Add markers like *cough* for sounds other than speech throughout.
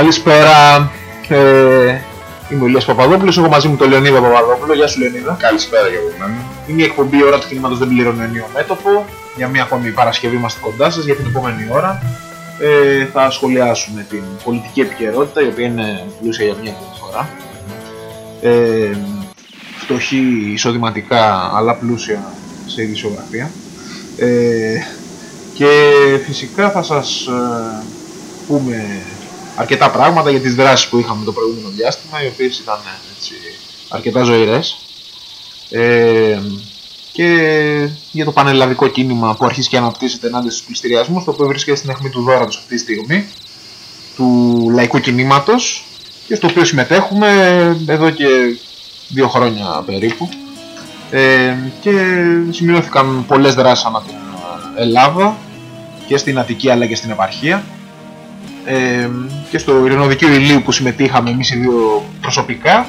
Καλησπέρα. Ε, είμαι ο Ηλίας Παπαδόπουλος, έχω μαζί μου τον Λεωνίδα Παπαδόπουλο. Γεια σου Λεωνίδα. Καλησπέρα για μένα. Είναι η εκπομπή η ώρα του κινήματος δεν πληρώνει ενίο μέτωπο. Για μια ακόμη Παρασκευή είμαστε κοντά σας για την επόμενη ώρα. Ε, θα σχολιάσουμε την πολιτική επικαιρότητα, η οποία είναι πλούσια για μια ακόμη φορά. Ε, φτωχή εισοδηματικά, αλλά πλούσια σε ειδησιογραφία. Ε, και φυσικά θα σας ε, πούμε αρκετά πράγματα για τις δράσεις που είχαμε το προηγούμενο διάστημα, οι οποίες ήταν έτσι, αρκετά ζωηρές. Ε, και για το πανελλαδικό κίνημα που αρχίζει και αναπτύσσεται ενάντια στους πληστηριασμούς, το οποίο βρίσκεται στην αιχμή του δώρατος αυτή τη στιγμή, του λαϊκού κινήματος, και στο οποίο συμμετέχουμε εδώ και δύο χρόνια περίπου. Ε, και σημειώθηκαν πολλές δράσεις ανά την Ελλάδα και στην Αττική αλλά και στην επαρχία ε, και στο ειρηνοδικείο ηλίου που συμμετείχαμε εμείς οι δύο προσωπικά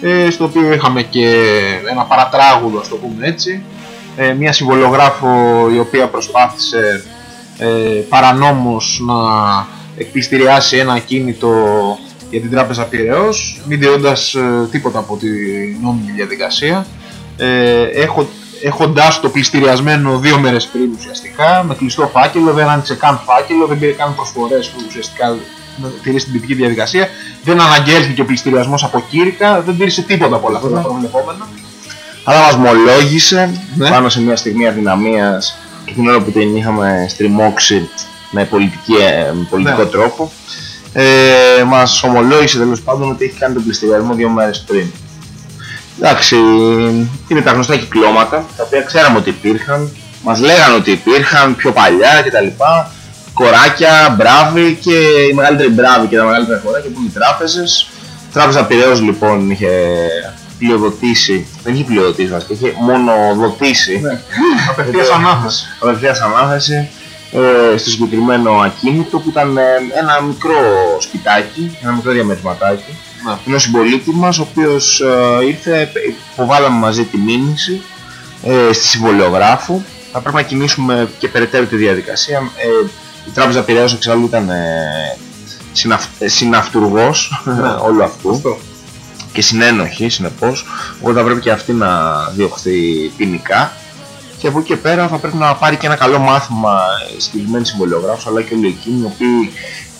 ε, στο οποίο είχαμε και ένα παρατράγουδο ας το πούμε έτσι. Ε, μια συμβολογράφο η οποία προσπάθησε ε, παρανόμως να εκπληστηριάσει ένα ακίνητο για την τράπεζα Πειραιός μην διόντας ε, τίποτα από τη νόμιμη διαδικασία. Ε, έχω, έχοντας το πληστηριασμένο δύο μέρες πριν ουσιαστικά με κλειστό φάκελο, δεν άνοιξε καν φάκελο, δεν πήρε καν προσφορές που ουσιαστικά τηρεί την τυπική διαδικασία, δεν αναγγέλθηκε ο πληστηριασμός από κήρυκα, δεν τήρησε τίποτα από όλα αυτά τα προβλεπόμενα. Αλλά μας μολόγησε ναι. πάνω σε μια στιγμή αδυναμίας και την ώρα που την είχαμε στριμώξει με, πολιτική, ε, με πολιτικό ναι. τρόπο ε, μας ομολόγησε τέλος πάντων ότι έχει κάνει τον πληστηριασμό δύο μέρες πριν. Εντάξει, είναι τα γνωστά κυκλώματα, τα οποία ξέραμε ότι υπήρχαν, μας λέγανε ότι υπήρχαν πιο παλιά κτλ. Κοράκια, μπράβοι και οι μεγαλύτεροι μπράβοι και τα μεγαλύτερα κοράκια που είναι οι τράπεζες. Η τράπεζα Πειραιός λοιπόν είχε πλειοδοτήσει, δεν είχε πλειοδοτήσει μας, είχε μονοδοτήσει. Ναι. *laughs* Απευθείας ανάθεση. Απευθείας ανάθεση ε, στο συγκεκριμένο ακίνητο που ήταν ε, ένα μικρό σπιτάκι, ένα μικρό διαμερισματάκι ναι. ενός συμπολίτη μας ο οποίος ε, ήρθε, υποβάλαμε μαζί τη μήνυση ε, στη συμβολιογράφου θα πρέπει να κινήσουμε και περαιτέρω τη διαδικασία ε, η Τράπεζα Πειραιός εξάλλου ήταν ε, συναφ, ε, συναυτουργός ναι. *laughs* όλου αυτού και συνένοχη συνεπώς οπότε θα πρέπει και αυτή να διωχθεί ποινικά και από εκεί και πέρα θα πρέπει να πάρει και ένα καλό μάθημα η συγκεκριμένη συμβολιογράφος αλλά και όλοι εκείνοι οι οποίοι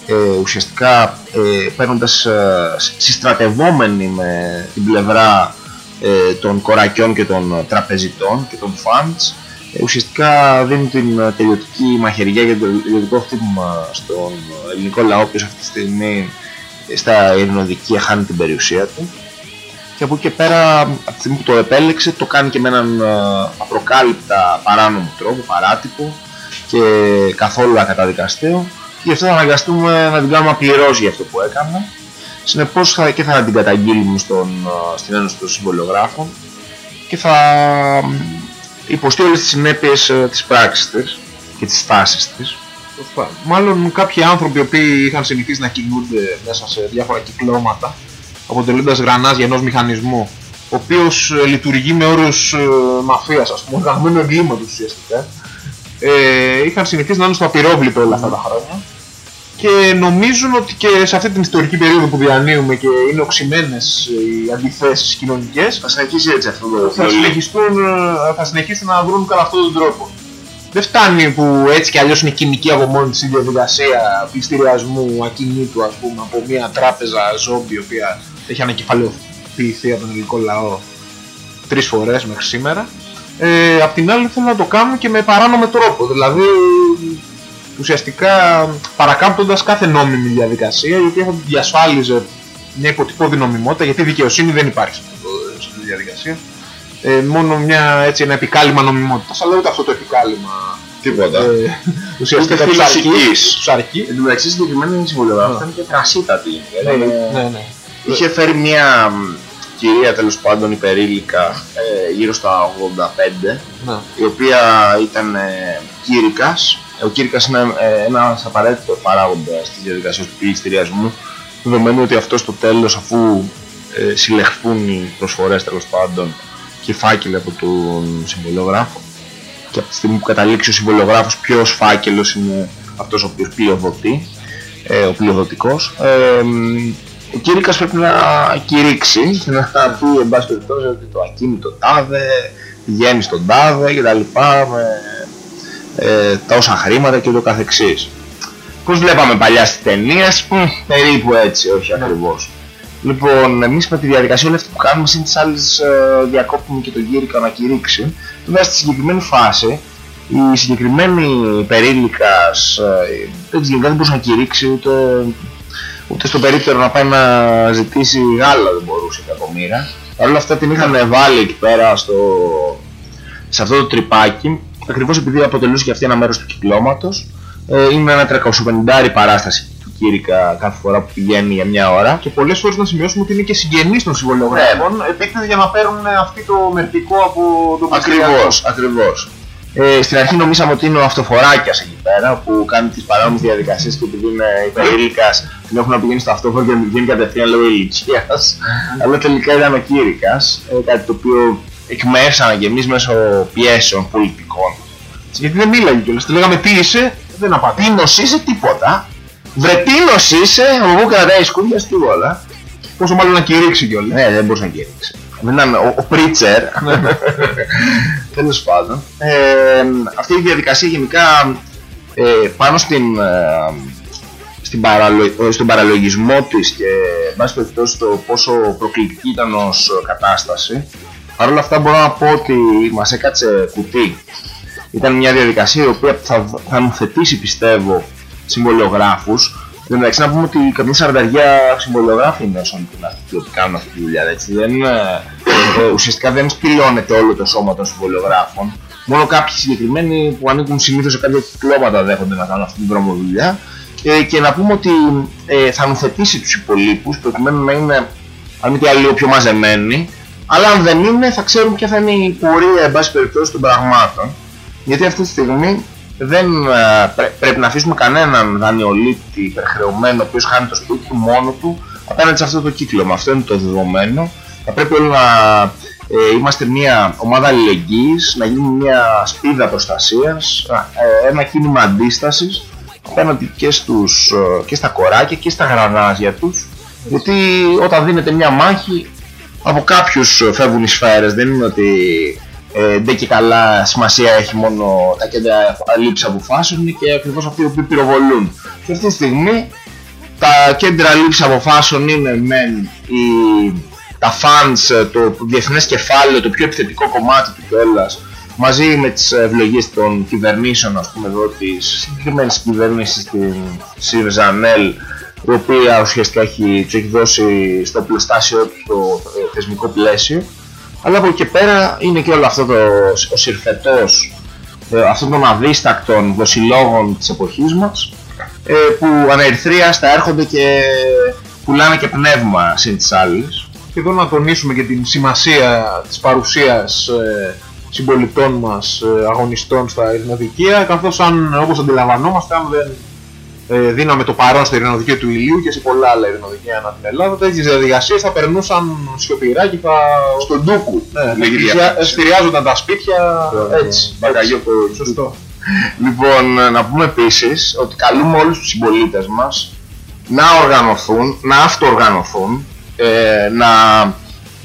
ε, ουσιαστικά ε, παίρνοντας ε, συστρατευόμενοι με την πλευρά ε, των κορακιών και των τραπεζιτών και των funds ε, ουσιαστικά δίνουν την τελειωτική μαχαιριά για το τελειωτικό χτύπημα στον ελληνικό λαό που αυτή τη στιγμή στα ειρηνοδικεία χάνει την περιουσία του. Και από εκεί και πέρα από τη στιγμή που το επέλεξε το κάνει και με έναν απροκάλυπτα παράνομο τρόπο, παράτυπο και καθόλου ακαταδικαστέο. και γι' αυτό θα αναγκαστούμε να την κάνουμε απληρώσει για αυτό που έκανα. Συνεπώς θα, και θα την καταγγείλουμε στον, στην Ένωση των Συμβολιογράφων και θα υποστεί όλες τις συνέπειες ε, της πράξης της και της στάσης της. Μάλλον κάποιοι άνθρωποι οι οποίοι είχαν συνηθίσει να κινούνται μέσα σε διάφορα κυκλώματα αποτελώντας γρανάζια ενός μηχανισμού ο οποίος ε, λειτουργεί με όρους ε, μαφίας, ας πούμε, *laughs* οργανωμένου εγκλήματος ουσιαστικά ε, είχαν συνηθίσει να είναι στο απειρόβλητο όλα αυτά τα χρόνια και νομίζουν ότι και σε αυτή την ιστορική περίοδο που διανύουμε και είναι οξυμένες οι αντιθέσεις κοινωνικές θα συνεχίσει έτσι αυτό το θα, συνεχιστούν, θα συνεχίσουν να βρουν κατά αυτόν τον τρόπο. Δεν φτάνει που έτσι κι αλλιώς είναι κοινική από μόνη της η διαδικασία πληστηριασμού ακινήτου ας πούμε από μια τράπεζα ζόμπι η οποία έχει ανακεφαλαιοποιηθεί από τον ελληνικό λαό τρεις φορές μέχρι σήμερα. Ε, απ' την άλλη θέλουν να το κάνουν και με παράνομο τρόπο, δηλαδή ουσιαστικά παρακάμπτοντας κάθε νόμιμη διαδικασία η οποία θα διασφάλιζε μια υποτυπώδη νομιμότητα γιατί δικαιοσύνη δεν υπάρχει σε αυτή τη διαδικασία ε, μόνο μια, έτσι, ένα επικάλυμα νομιμότητας αλλά ούτε αυτό το επικάλυμα Τίποτα. Ε, ουσιαστικά τους αρκεί. Εν τω μεταξύ συγκεκριμένη η συμβολιογράφη ήταν και τρασίτατη. Ναι, ναι, ναι. Είχε φέρει μια κυρία τέλος πάντων υπερήλικα ε, γύρω στα 85 ναι. η οποία ήταν ε, κήρυκας ο κήρυκας είναι ε, ένας απαραίτητο παράγοντα της διαδικασίας του πληστηριασμού δεδομένου ότι αυτό στο τέλος αφού ε, συλλεχθούν οι προσφορές τέλος πάντων και οι φάκελοι από τον συμβολιογράφο και από τη στιγμή που καταλήξει ο συμβολιογράφος ποιος φάκελος είναι αυτός ο οποίος πλειοδοτεί ε, ο πλειοδοτικός. Ε, ο Κήρυκας πρέπει να κηρύξει, να πει εν πάση περιπτώσει ότι το ακίνητο τάδε πηγαίνει στον τάδε και τα λοιπά με ε, τα όσα χρήματα και το καθεξής. Πώς βλέπαμε παλιά στις ταινίες, περίπου έτσι, όχι ναι. ακριβώς. Λοιπόν, εμείς με τη διαδικασία όλη αυτή που κάνουμε, συν τις άλλες ε, διακόπτουμε και τον Κήρυκα να κηρύξει, βέβαια στη συγκεκριμένη φάση η συγκεκριμένη περίλικας ε, δεν, δεν μπορούσε να κηρύξει ούτε, ούτε στο περίπτερο να πάει να ζητήσει γάλα δεν μπορούσε κακομήρα. Παρ' όλα αυτά την είχαν βάλει εκεί πέρα στο, σε αυτό το τρυπάκι ακριβώς επειδή αποτελούσε και αυτή ένα μέρος του κυκλώματος ε, είναι ένα 350 παράσταση του Κήρυκα κάθε φορά που πηγαίνει για μια ώρα. Και πολλές φορές να σημειώσουμε ότι είναι και συγγενείς των συμβολιογράφων, ναι. για να παίρνουν αυτό το μερτικό από τον Ακριβώς, ακριβώς. Ε, στην αρχή νομίσαμε ότι είναι ο αυτοφοράκιας εκεί πέρα που κάνει τις παράνομες διαδικασίες και επειδή είναι υπερήλικας την έχουν να πηγαίνει στο αυτόφορο και να πηγαίνει κατευθείαν λόγω ηλικίας αλλά τελικά ήταν ο Κήρυκας, ε, κάτι το οποίο εκμέσαμε και εμείς μέσω πιέσεων πολιτικών γιατί δεν μίλαγε κιόλας, τη λέγαμε τι είσαι, δεν απαντήσει. Τίνος είσαι τίποτα, βρετίνος είσαι, ο μου κρατάει σκούπια τίποτα Πόσο μάλλον να κηρύξει κιόλας. Ναι, δεν μπορούσε να κηρύξει. Δεν ήταν ο, ο Πρίτσερ. *laughs* Τέλος πάντων. Ε, αυτή η διαδικασία γενικά ε, πάνω στην, ε, στην παραλο... στον παραλογισμό της και βάση περιπτώσει το πόσο προκλητική ήταν ως κατάσταση Παρ' όλα αυτά μπορώ να πω ότι μας έκατσε κουτί. Ήταν μια διαδικασία η οποία θα, θα θετήσει πιστεύω συμβολιογράφους Εν μεταξύ να πούμε ότι καμιά σαρδαριά συμβολιογράφοι είναι όσων την αυτοί ότι κάνουν αυτή τη δουλειά. Έτσι. Δεν, ε, ε, ουσιαστικά δεν σπηλώνεται όλο το σώμα των συμβολιογράφων. Μόνο κάποιοι συγκεκριμένοι που ανήκουν συνήθως σε κάποια κυκλώματα δέχονται να κάνουν αυτή την δρομοδουλειά. Ε, και να πούμε ότι ε, θα νουθετήσει τους υπολείπους προκειμένου να είναι αν μη τι άλλο λίγο πιο μαζεμένοι. Αλλά αν δεν είναι θα ξέρουν ποια θα είναι η πορεία εν πάση περιπτώσει των πραγμάτων. Γιατί αυτή τη στιγμή δεν ε, πρέπει να αφήσουμε κανέναν δανειολήπτη υπερχρεωμένο ο οποίος χάνει το σπίτι του μόνο του απέναντι σε αυτό το κύκλωμα. Αυτό είναι το δεδομένο. Θα πρέπει όλοι να ε, είμαστε μια ομάδα αλληλεγγύης, να γίνουμε μια σπίδα προστασίας, ε, ένα κίνημα αντίστασης απέναντι και, στους, ε, και στα κοράκια και στα γρανάζια τους γιατί όταν δίνεται μια μάχη από κάποιους φεύγουν οι σφαίρες, δεν είναι ότι ε, δεν και καλά σημασία έχει μόνο τα κέντρα λήψης αποφάσεων και ακριβώς αυτοί που πυροβολούν. Και αυτή τη στιγμή τα κέντρα λήψης αποφάσεων είναι μεν οι, τα fans, το διεθνές κεφάλαιο, το πιο επιθετικό κομμάτι του κιόλας μαζί με τις ευλογίες των κυβερνήσεων, ας πούμε εδώ, της συγκεκριμένης κυβέρνησης στην Σιρζανέλ, η οποία ουσιαστικά έχει, τους έχει δώσει στο πλαιστάσιο του το θεσμικό πλαίσιο αλλά από εκεί και πέρα είναι και όλο αυτό το, ο συρφετός ε, αυτών των αδίστακτων δοσιλόγων της εποχής μας ε, που ανερυθρίαστα έρχονται και πουλάνε και πνεύμα συν της άλλης. Και εδώ να τονίσουμε και την σημασία της παρουσίας ε, συμπολιτών μας ε, αγωνιστών στα ειρηνοδικεία καθώς αν όπως αντιλαμβανόμαστε αν δεν ε, δίναμε το παρόν στο ειρηνοδικείο του ηλίου και σε πολλά άλλα ειρηνοδικεία ανά την Ελλάδα. Τέτοιες διαδικασίες θα περνούσαν σιωπηρά και θα. στον ντούκου. Ναι, στηριάζονταν τα σπίτια έτσι. Μπαγκαγιό Σωστό. Λοιπόν, να πούμε επίσης ότι καλούμε όλους τους συμπολίτες μας να οργανωθούν, να αυτοοργανωθούν, ε, να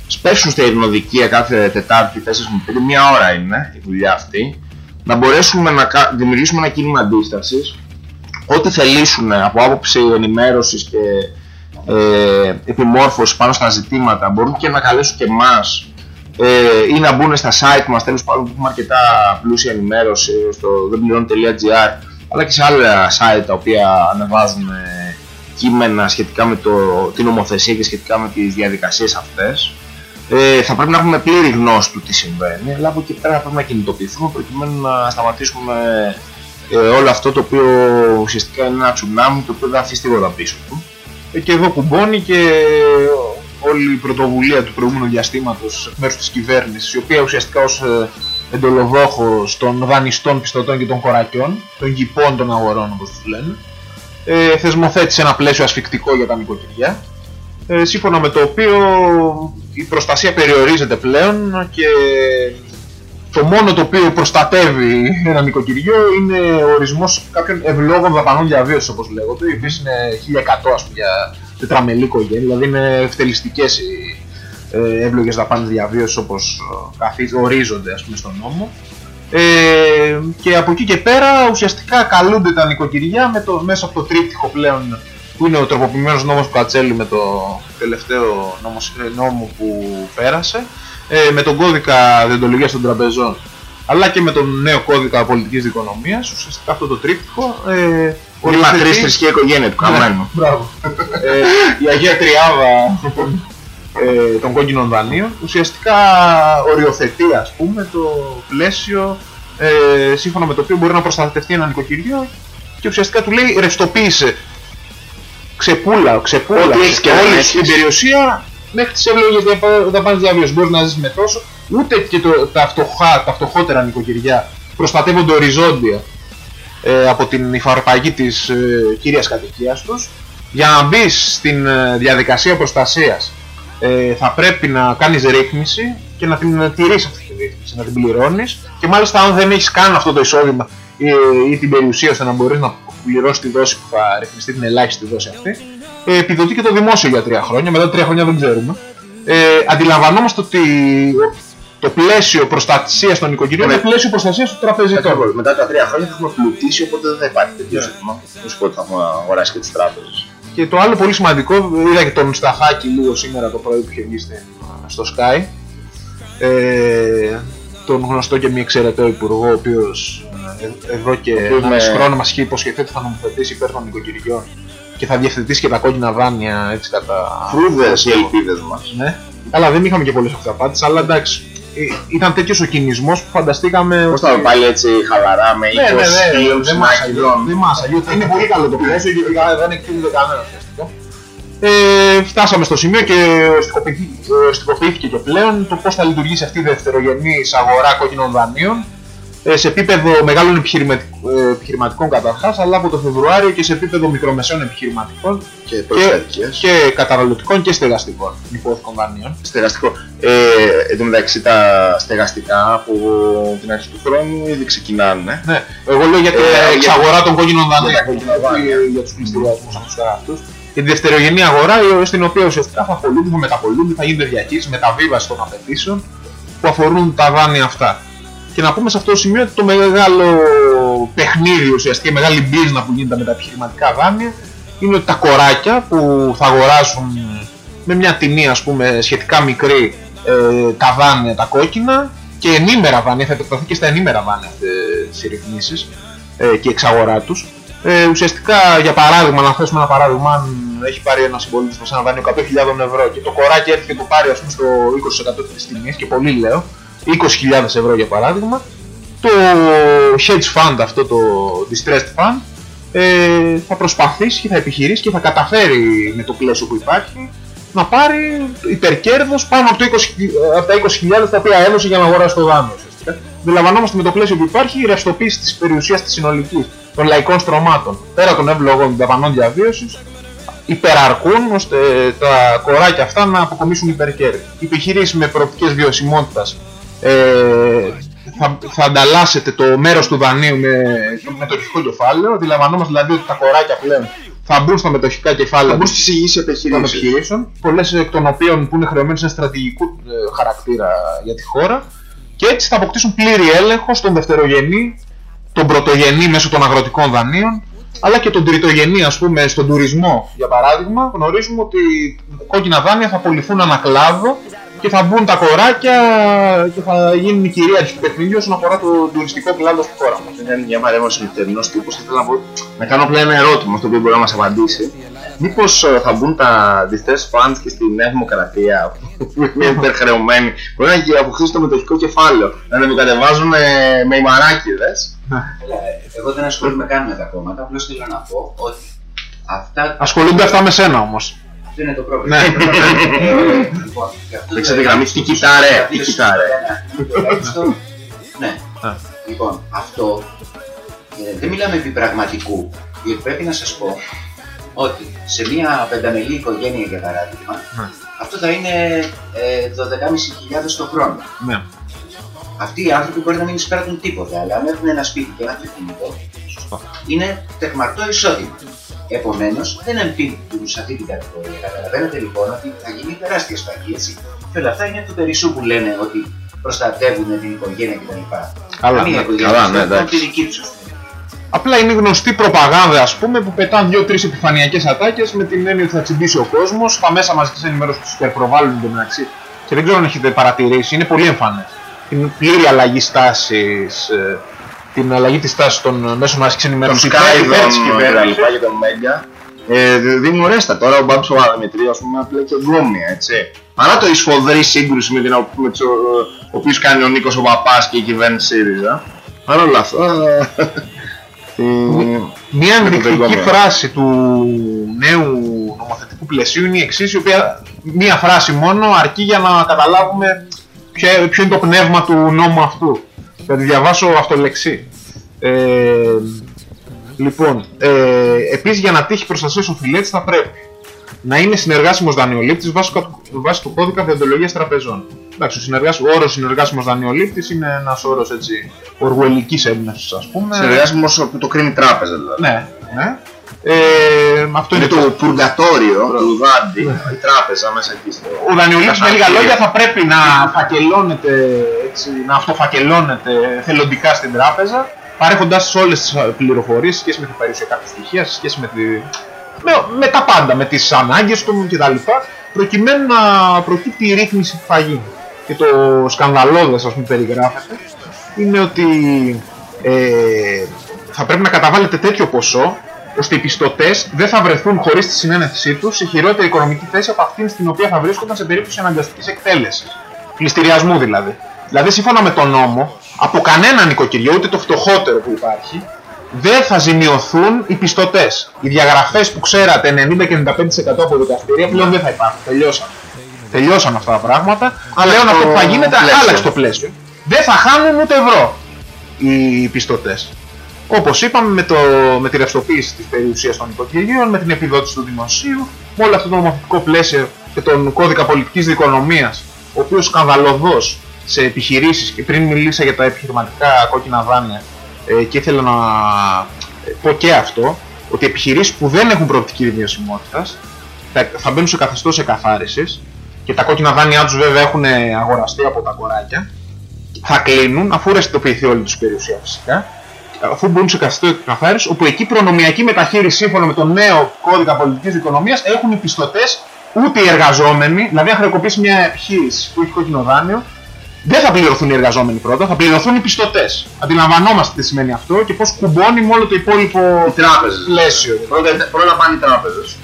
σπέσουν στα ειρηνοδικεία κάθε Τετάρτη 4 με 5, μία ώρα είναι η δουλειά αυτή, να μπορέσουμε να δημιουργήσουμε ένα κίνημα αντίστασης ό,τι θελήσουν από άποψη ενημέρωσης και ε, επιμόρφωσης πάνω στα ζητήματα μπορούν και να καλέσουν και εμάς ε, ή να μπουν στα site μας τέλος πάντων που έχουμε αρκετά πλούσια ενημέρωση στο www.gr αλλά και σε άλλα site τα οποία ανεβάζουν ε, κείμενα σχετικά με το, την ομοθεσία και σχετικά με τις διαδικασίες αυτές. Ε, θα πρέπει να έχουμε πλήρη γνώση του τι συμβαίνει αλλά από εκεί πέρα πρέπει να κινητοποιηθούμε προκειμένου να σταματήσουμε ε, όλο αυτό το οποίο ουσιαστικά είναι ένα τσουνάμι το οποίο δεν αφήσει τίποτα πίσω του. Ε, και εδώ κουμπώνει και όλη η πρωτοβουλία του προηγούμενου διαστήματος εκ μέρους της κυβέρνησης η οποία ουσιαστικά ως ε, εντολοδόχος των δανειστών πιστωτών και των κορακιών, των γυπών των αγορών όπως τους λένε, ε, θεσμοθέτησε ένα πλαίσιο ασφικτικό για τα νοικοκυριά, ε, σύμφωνα με το οποίο η προστασία περιορίζεται πλέον και το μόνο το οποίο προστατεύει ένα νοικοκυριό είναι ο ορισμός κάποιων ευλόγων δαπανών διαβίωσης όπως λέγονται, οι οποίες είναι 1100 ας πούμε για τετραμελή οικογένεια, δηλαδή είναι ευτελιστικές οι ε, εύλογες δαπάνες διαβίωσης όπως ε, ορίζονται ας πούμε στον νόμο. Ε, και από εκεί και πέρα ουσιαστικά καλούνται τα νοικοκυριά με το, μέσα από το τρίπτυχο πλέον που είναι ο τροποποιημένος νόμος του Κατσέλη με το τελευταίο νόμος, νόμο που πέρασε ε, με τον κώδικα διοντολογίας των τραπεζών αλλά και με τον νέο κώδικα πολιτικής δικονομίας ουσιαστικά αυτό το τρίπτυχο ε, η μακρύς θρησκεία οικογένεια του καμένου. Μπράβο. ε, η Αγία Τριάδα ε, των κόκκινων δανείων ουσιαστικά οριοθετεί ας πούμε το πλαίσιο ε, σύμφωνα με το οποίο μπορεί να προστατευτεί ένα νοικοκυριό και ουσιαστικά του λέει ρευστοποίησε. Ξεπούλα, ξεπούλα Ό,τι έχεις και όλη την περιουσία μέχρι τις εύλογες δαπάνες διαβίωσης. Μπορείς να ζεις με τόσο, ούτε και το, τα, φτωχά, τα φτωχότερα νοικοκυριά προστατεύονται οριζόντια ε, από την υφαρπαγή της ε, κύριας κατοικίας τους. Για να μπεις στην ε, διαδικασία προστασίας ε, θα πρέπει να κάνεις ρύθμιση και να την τηρείς αυτή τη ρύθμιση, να την πληρώνεις και μάλιστα αν δεν έχεις καν αυτό το εισόδημα ή, ή την περιουσία ώστε να μπορείς να πληρώσεις τη δόση που θα ρυθμιστεί την ελάχιστη δόση αυτή ε, επιδοτεί και το δημόσιο για τρία χρόνια, μετά τρία χρόνια δεν ξέρουμε. Ε, αντιλαμβανόμαστε ότι το πλαίσιο προστασίας των οικογενειών είναι πλαίσιο προστασίας του τραπεζιτών. Μετά τα τρία χρόνια θα έχουμε πλουτίσει, οπότε δεν θα υπάρχει τέτοιο ζήτημα. Δεν σου πω ότι θα έχουμε αγοράσει και τις τράπεζες. Και το άλλο πολύ σημαντικό, είδα και τον Σταχάκη λίγο σήμερα το πρωί που είχε βγει στο Sky. Ε, τον γνωστό και μη εξαιρετό υπουργό, ο οποίος ε, εδώ και ένα χρόνο μας είχε υποσχεθεί ότι θα νομοθετήσει υπέρ των νοικοκυριών και θα διευθετήσει και τα κόκκινα δάνεια έτσι κατά. Φρούδες οι ελπίδες μας. Ναι. Αλλά δεν είχαμε και πολλές αυταπάτε, αλλά εντάξει. Ε, ήταν τέτοιος ο κινησμός που φανταστήκαμε. Πώς θα πάλι έτσι χαλαρά με 20 ναι, ναι, ναι, δεν μάσα. Είναι πολύ καλό το πλαίσιο γιατί δεν εκτείνεται κανένας ουσιαστικά. Ε, φτάσαμε στο σημείο και οριστικοποιήθηκε και πλέον το πώς θα λειτουργήσει αυτή η δευτερογενή αγορά κόκκινων δανείων ε, σε επίπεδο μεγάλων ε, επιχειρηματικών καταρχάς, αλλά από το Φεβρουάριο και σε επίπεδο μικρομεσαίων επιχειρηματικών και, και, και καταναλωτικών και στεγαστικών υπόθηκων δανείων. Στεγαστικό. Ε, εν τω μεταξύ τα στεγαστικά από την αρχή του χρόνου ήδη ξεκινάνε. Ναι, εγώ λέω για την ε, εξαγορά των κόκκινων δανείων. Για τους πληστηριασμούς αυτού και τη δευτερογενή αγορά, στην οποία ουσιαστικά θα ασχολούνται, θα μεταπολούνται, θα γίνεται διαχείριση, μεταβίβαση των απαιτήσεων που αφορούν τα δάνεια αυτά. Και να πούμε σε αυτό το σημείο ότι το μεγάλο παιχνίδι ουσιαστικά, η μεγάλη μπίζνα που γίνεται με τα επιχειρηματικά δάνεια είναι ότι τα κοράκια που θα αγοράσουν με μια τιμή ας πούμε σχετικά μικρή ε, τα δάνεια τα κόκκινα και ενήμερα δάνεια, θα επεκταθεί και στα ενήμερα δάνεια αυτές οι ρυθμίσεις ε, και η εξαγορά τους. Ε, ουσιαστικά για παράδειγμα, να θέσουμε ένα παράδειγμα, αν έχει πάρει ένα συμπολίτη μας ένα δάνειο 100.000 ευρώ και το κοράκι έρθει και το πάρει ας πούμε στο 20% της τιμής και πολύ λέω, 20.000 ευρώ για παράδειγμα, το hedge fund αυτό, το distressed fund, ε, θα προσπαθήσει και θα επιχειρήσει και θα καταφέρει με το πλαίσιο που υπάρχει να πάρει υπερκέρδος πάνω από, το 20, από τα 20.000 τα οποία έδωσε για να αγοράσει το δάνειο. Αντιλαμβανόμαστε με το πλαίσιο που υπάρχει η ρευστοποίηση της περιουσίας της συνολικής των λαϊκών στρωμάτων πέρα των εύλογων δαπανών διαβίωσης υπεραρκούν ώστε τα κοράκια αυτά να αποκομίσουν υπερκέρδη. Οι επιχειρήσεις με προοπτικές βιωσιμότητας ε, θα, θα ανταλλάσσετε το μέρος του δανείου με το μετοχικό κεφάλαιο. Αντιλαμβανόμαστε δηλαδή ότι τα κοράκια πλέον θα μπουν στα μετοχικά κεφάλαια. Θα μπουν στις υγιείς επιχειρήσεων. Πολλές εκ των οποίων που είναι χρεωμένες σε στρατηγικού ε, χαρακτήρα για τη χώρα. Και έτσι θα αποκτήσουν πλήρη έλεγχο στον δευτερογενή, τον πρωτογενή μέσω των αγροτικών δανείων, αλλά και τον τριτογενή, ας πούμε, στον τουρισμό, για παράδειγμα, γνωρίζουμε ότι κόκκινα δάνεια θα απολυθούν ανακλάδο και θα μπουν τα κοράκια και θα γίνουν οι κυρίαρχοι του παιχνιδιού όσον αφορά το τουριστικό κλάδο στη χώρα μας. Είναι μια παρέμβαση νυχτερινός τύπος και θέλω να, πω, να κάνω απλά ένα ερώτημα, αυτό που μπορεί να μας απαντήσει. Μήπως ε, θα μπουν τα distress funds και στη Νέα Δημοκρατία που είναι υπερχρεωμένοι, μπορεί να αποκτήσουν το μετοχικό κεφάλαιο, να ανεβοκατεβάζουν με ημαράκιδες. Εγώ δεν ασχολούμαι καν με τα κόμματα, απλώς θέλω να πω ότι αυτά... Ασχολούνται αυτά με σένα όμως. Αυτό είναι το πρόβλημα. Δείξτε τη γραμμή, τι κοιτάρε, τι κοιτάρε. Ναι. Λοιπόν, αυτό ε, δεν μιλάμε επί πραγματικού. Γιατί πρέπει να σας πω ότι σε μια πενταμελή οικογένεια για παράδειγμα, αυτό θα είναι 12.500 το χρόνο. Ναι. αυτοί οι άνθρωποι μπορεί να μην εισπράττουν τίποτα, αλλά αν έχουν ένα σπίτι και ένα αυτοκίνητο, είναι τεκμαρτό εισόδημα. Επομένως, δεν εμπίπτουν σε αυτή την κατηγορία. Καταλαβαίνετε λοιπόν ότι θα γίνει τεράστια σφαγή έτσι. Και όλα αυτά είναι του περισσού που λένε ότι προστατεύουν την οικογένεια κτλ. Καλά, Καμία ναι, οικογένεια καλά, ναι, προστατεύει εντάξει. τη δική τους, ας πούμε. Απλά είναι γνωστή προπαγάνδα, ας πούμε, που πετάνε δύο-τρεις επιφανειακές ατάκες με την έννοια ότι θα τσιμπήσει ο κόσμος. Τα μέσα μαζικής ενημέρωσης τους υπερπροβάλλουν εντωμεταξύ. Και δεν ξέρω αν έχετε παρατηρήσει, είναι πολύ εμφανές. Την πλήρη αλλαγή στάσης, την αλλαγή της τάσης των μέσων μαζικής Τον ενημέρωση Sky, τον και τα λοιπά και τον Μέγκα. Ε, δίνουν ρέστα τώρα ο Μπάμπης ο Παπαδημητρίου ας πούμε απλά και γκόμια έτσι. Παρά το η σφοδρή σύγκρουση με, την, με τους ο οποίους κάνει ο Νίκος ο Παπάς και η κυβέρνηση ΣΥΡΙΖΑ. Παρ' όλα αυτά... ε, Μια με το ενδεικτική Βελγόμιο. φράση του νέου νομοθετικού πλαισίου είναι η εξής, η οποία μία φράση μόνο αρκεί για να καταλάβουμε ποια- ποιο είναι το πνεύμα του νόμου αυτού. Θα τη διαβάσω αυτολεξή. Ε, λοιπόν, ε, επίσης για να τύχει προστασία ο φιλέτης θα πρέπει να είναι συνεργάσιμος δανειολήπτης βάσει, κα- βάσει του κώδικα διοντολογίας τραπεζών. Εντάξει, ο, συνεργάσ- ο όρος συνεργάσιμος δανειολήπτης είναι ένας όρος έτσι οργουελικής έμπνευσης ας πούμε. Συνεργάσιμος που το κρίνει η τράπεζα δηλαδή. Ναι, ναι. Ε, αυτό Είναι είναι το πουργατόριο του Δάντη, η τράπεζα μέσα εκεί στο... Ο δανειολήπτης με λίγα Κασαρτήρια. λόγια θα πρέπει να φακελώνεται, έτσι, να αυτοφακελώνεται θελοντικά στην τράπεζα παρέχοντας όλες τις πληροφορίες σε σχέση με τα περιουσιακά του στοιχεία, σε σχέση με, τη, με, με τα πάντα, με τις ανάγκες του κτλ. προκειμένου να προκύπτει η ρύθμιση που θα γίνει. Και το σκανδαλώδες ας πούμε περιγράφεται είναι ότι ε, θα πρέπει να καταβάλλεται τέτοιο ποσό ώστε οι πιστωτές δεν θα βρεθούν χωρίς τη συνένεσή τους σε χειρότερη οικονομική θέση από αυτήν στην οποία θα βρίσκονταν σε περίπτωση αναγκαστικής εκτέλεσης. Πληστηριασμού δηλαδή. Δηλαδή, σύμφωνα με τον νόμο, από κανένα νοικοκυριό, ούτε το φτωχότερο που υπάρχει, δεν θα ζημιωθούν οι πιστωτές. Οι διαγραφές που ξέρατε 90 και 95% από δικαστήρια πλέον δεν θα υπάρχουν. Τελειώσαν. Τελειώσαν αυτά τα πράγματα. Πλέον αυτό που θα γίνεται, πλαίσιο. άλλαξε το πλαίσιο. Δεν θα χάνουν ούτε ευρώ οι πιστωτές. Όπως είπαμε με, το, με τη ρευστοποίηση της περιουσίας των νοικοκυριών, με την επιδότηση του δημοσίου, με όλο αυτό το νομοθετικό πλαίσιο και τον κώδικα πολιτικής δικονομίας, ο οποίος σκανδαλωδός σε επιχειρήσεις και πριν μιλήσα για τα επιχειρηματικά κόκκινα δάνεια ε, και ήθελα να ε, πω και αυτό, ότι επιχειρήσεις που δεν έχουν προοπτική βιωσιμότητας θα, θα μπαίνουν σε καθεστώς εκαθάρισης και τα κόκκινα δάνειά τους βέβαια έχουν αγοραστεί από τα κοράκια θα κλείνουν αφού ρευστοποιηθεί όλη τους περιουσία φυσικά αφού μπουν σε καθεστώ καθάριση, όπου εκεί προνομιακή μεταχείριση σύμφωνα με τον νέο κώδικα πολιτικής οικονομίας έχουν οι πιστωτές, ούτε οι εργαζόμενοι. Δηλαδή, αν χρεοκοπήσει μια επιχείρηση που έχει κόκκινο δάνειο, δεν θα πληρωθούν οι εργαζόμενοι πρώτα, θα πληρωθούν οι πιστωτές. Αντιλαμβανόμαστε τι σημαίνει αυτό και πώς κουμπώνει με όλο το υπόλοιπο Οι τράπεζες. πλαίσιο. Πρώτα, πρώτα πάνε οι τράπεζες.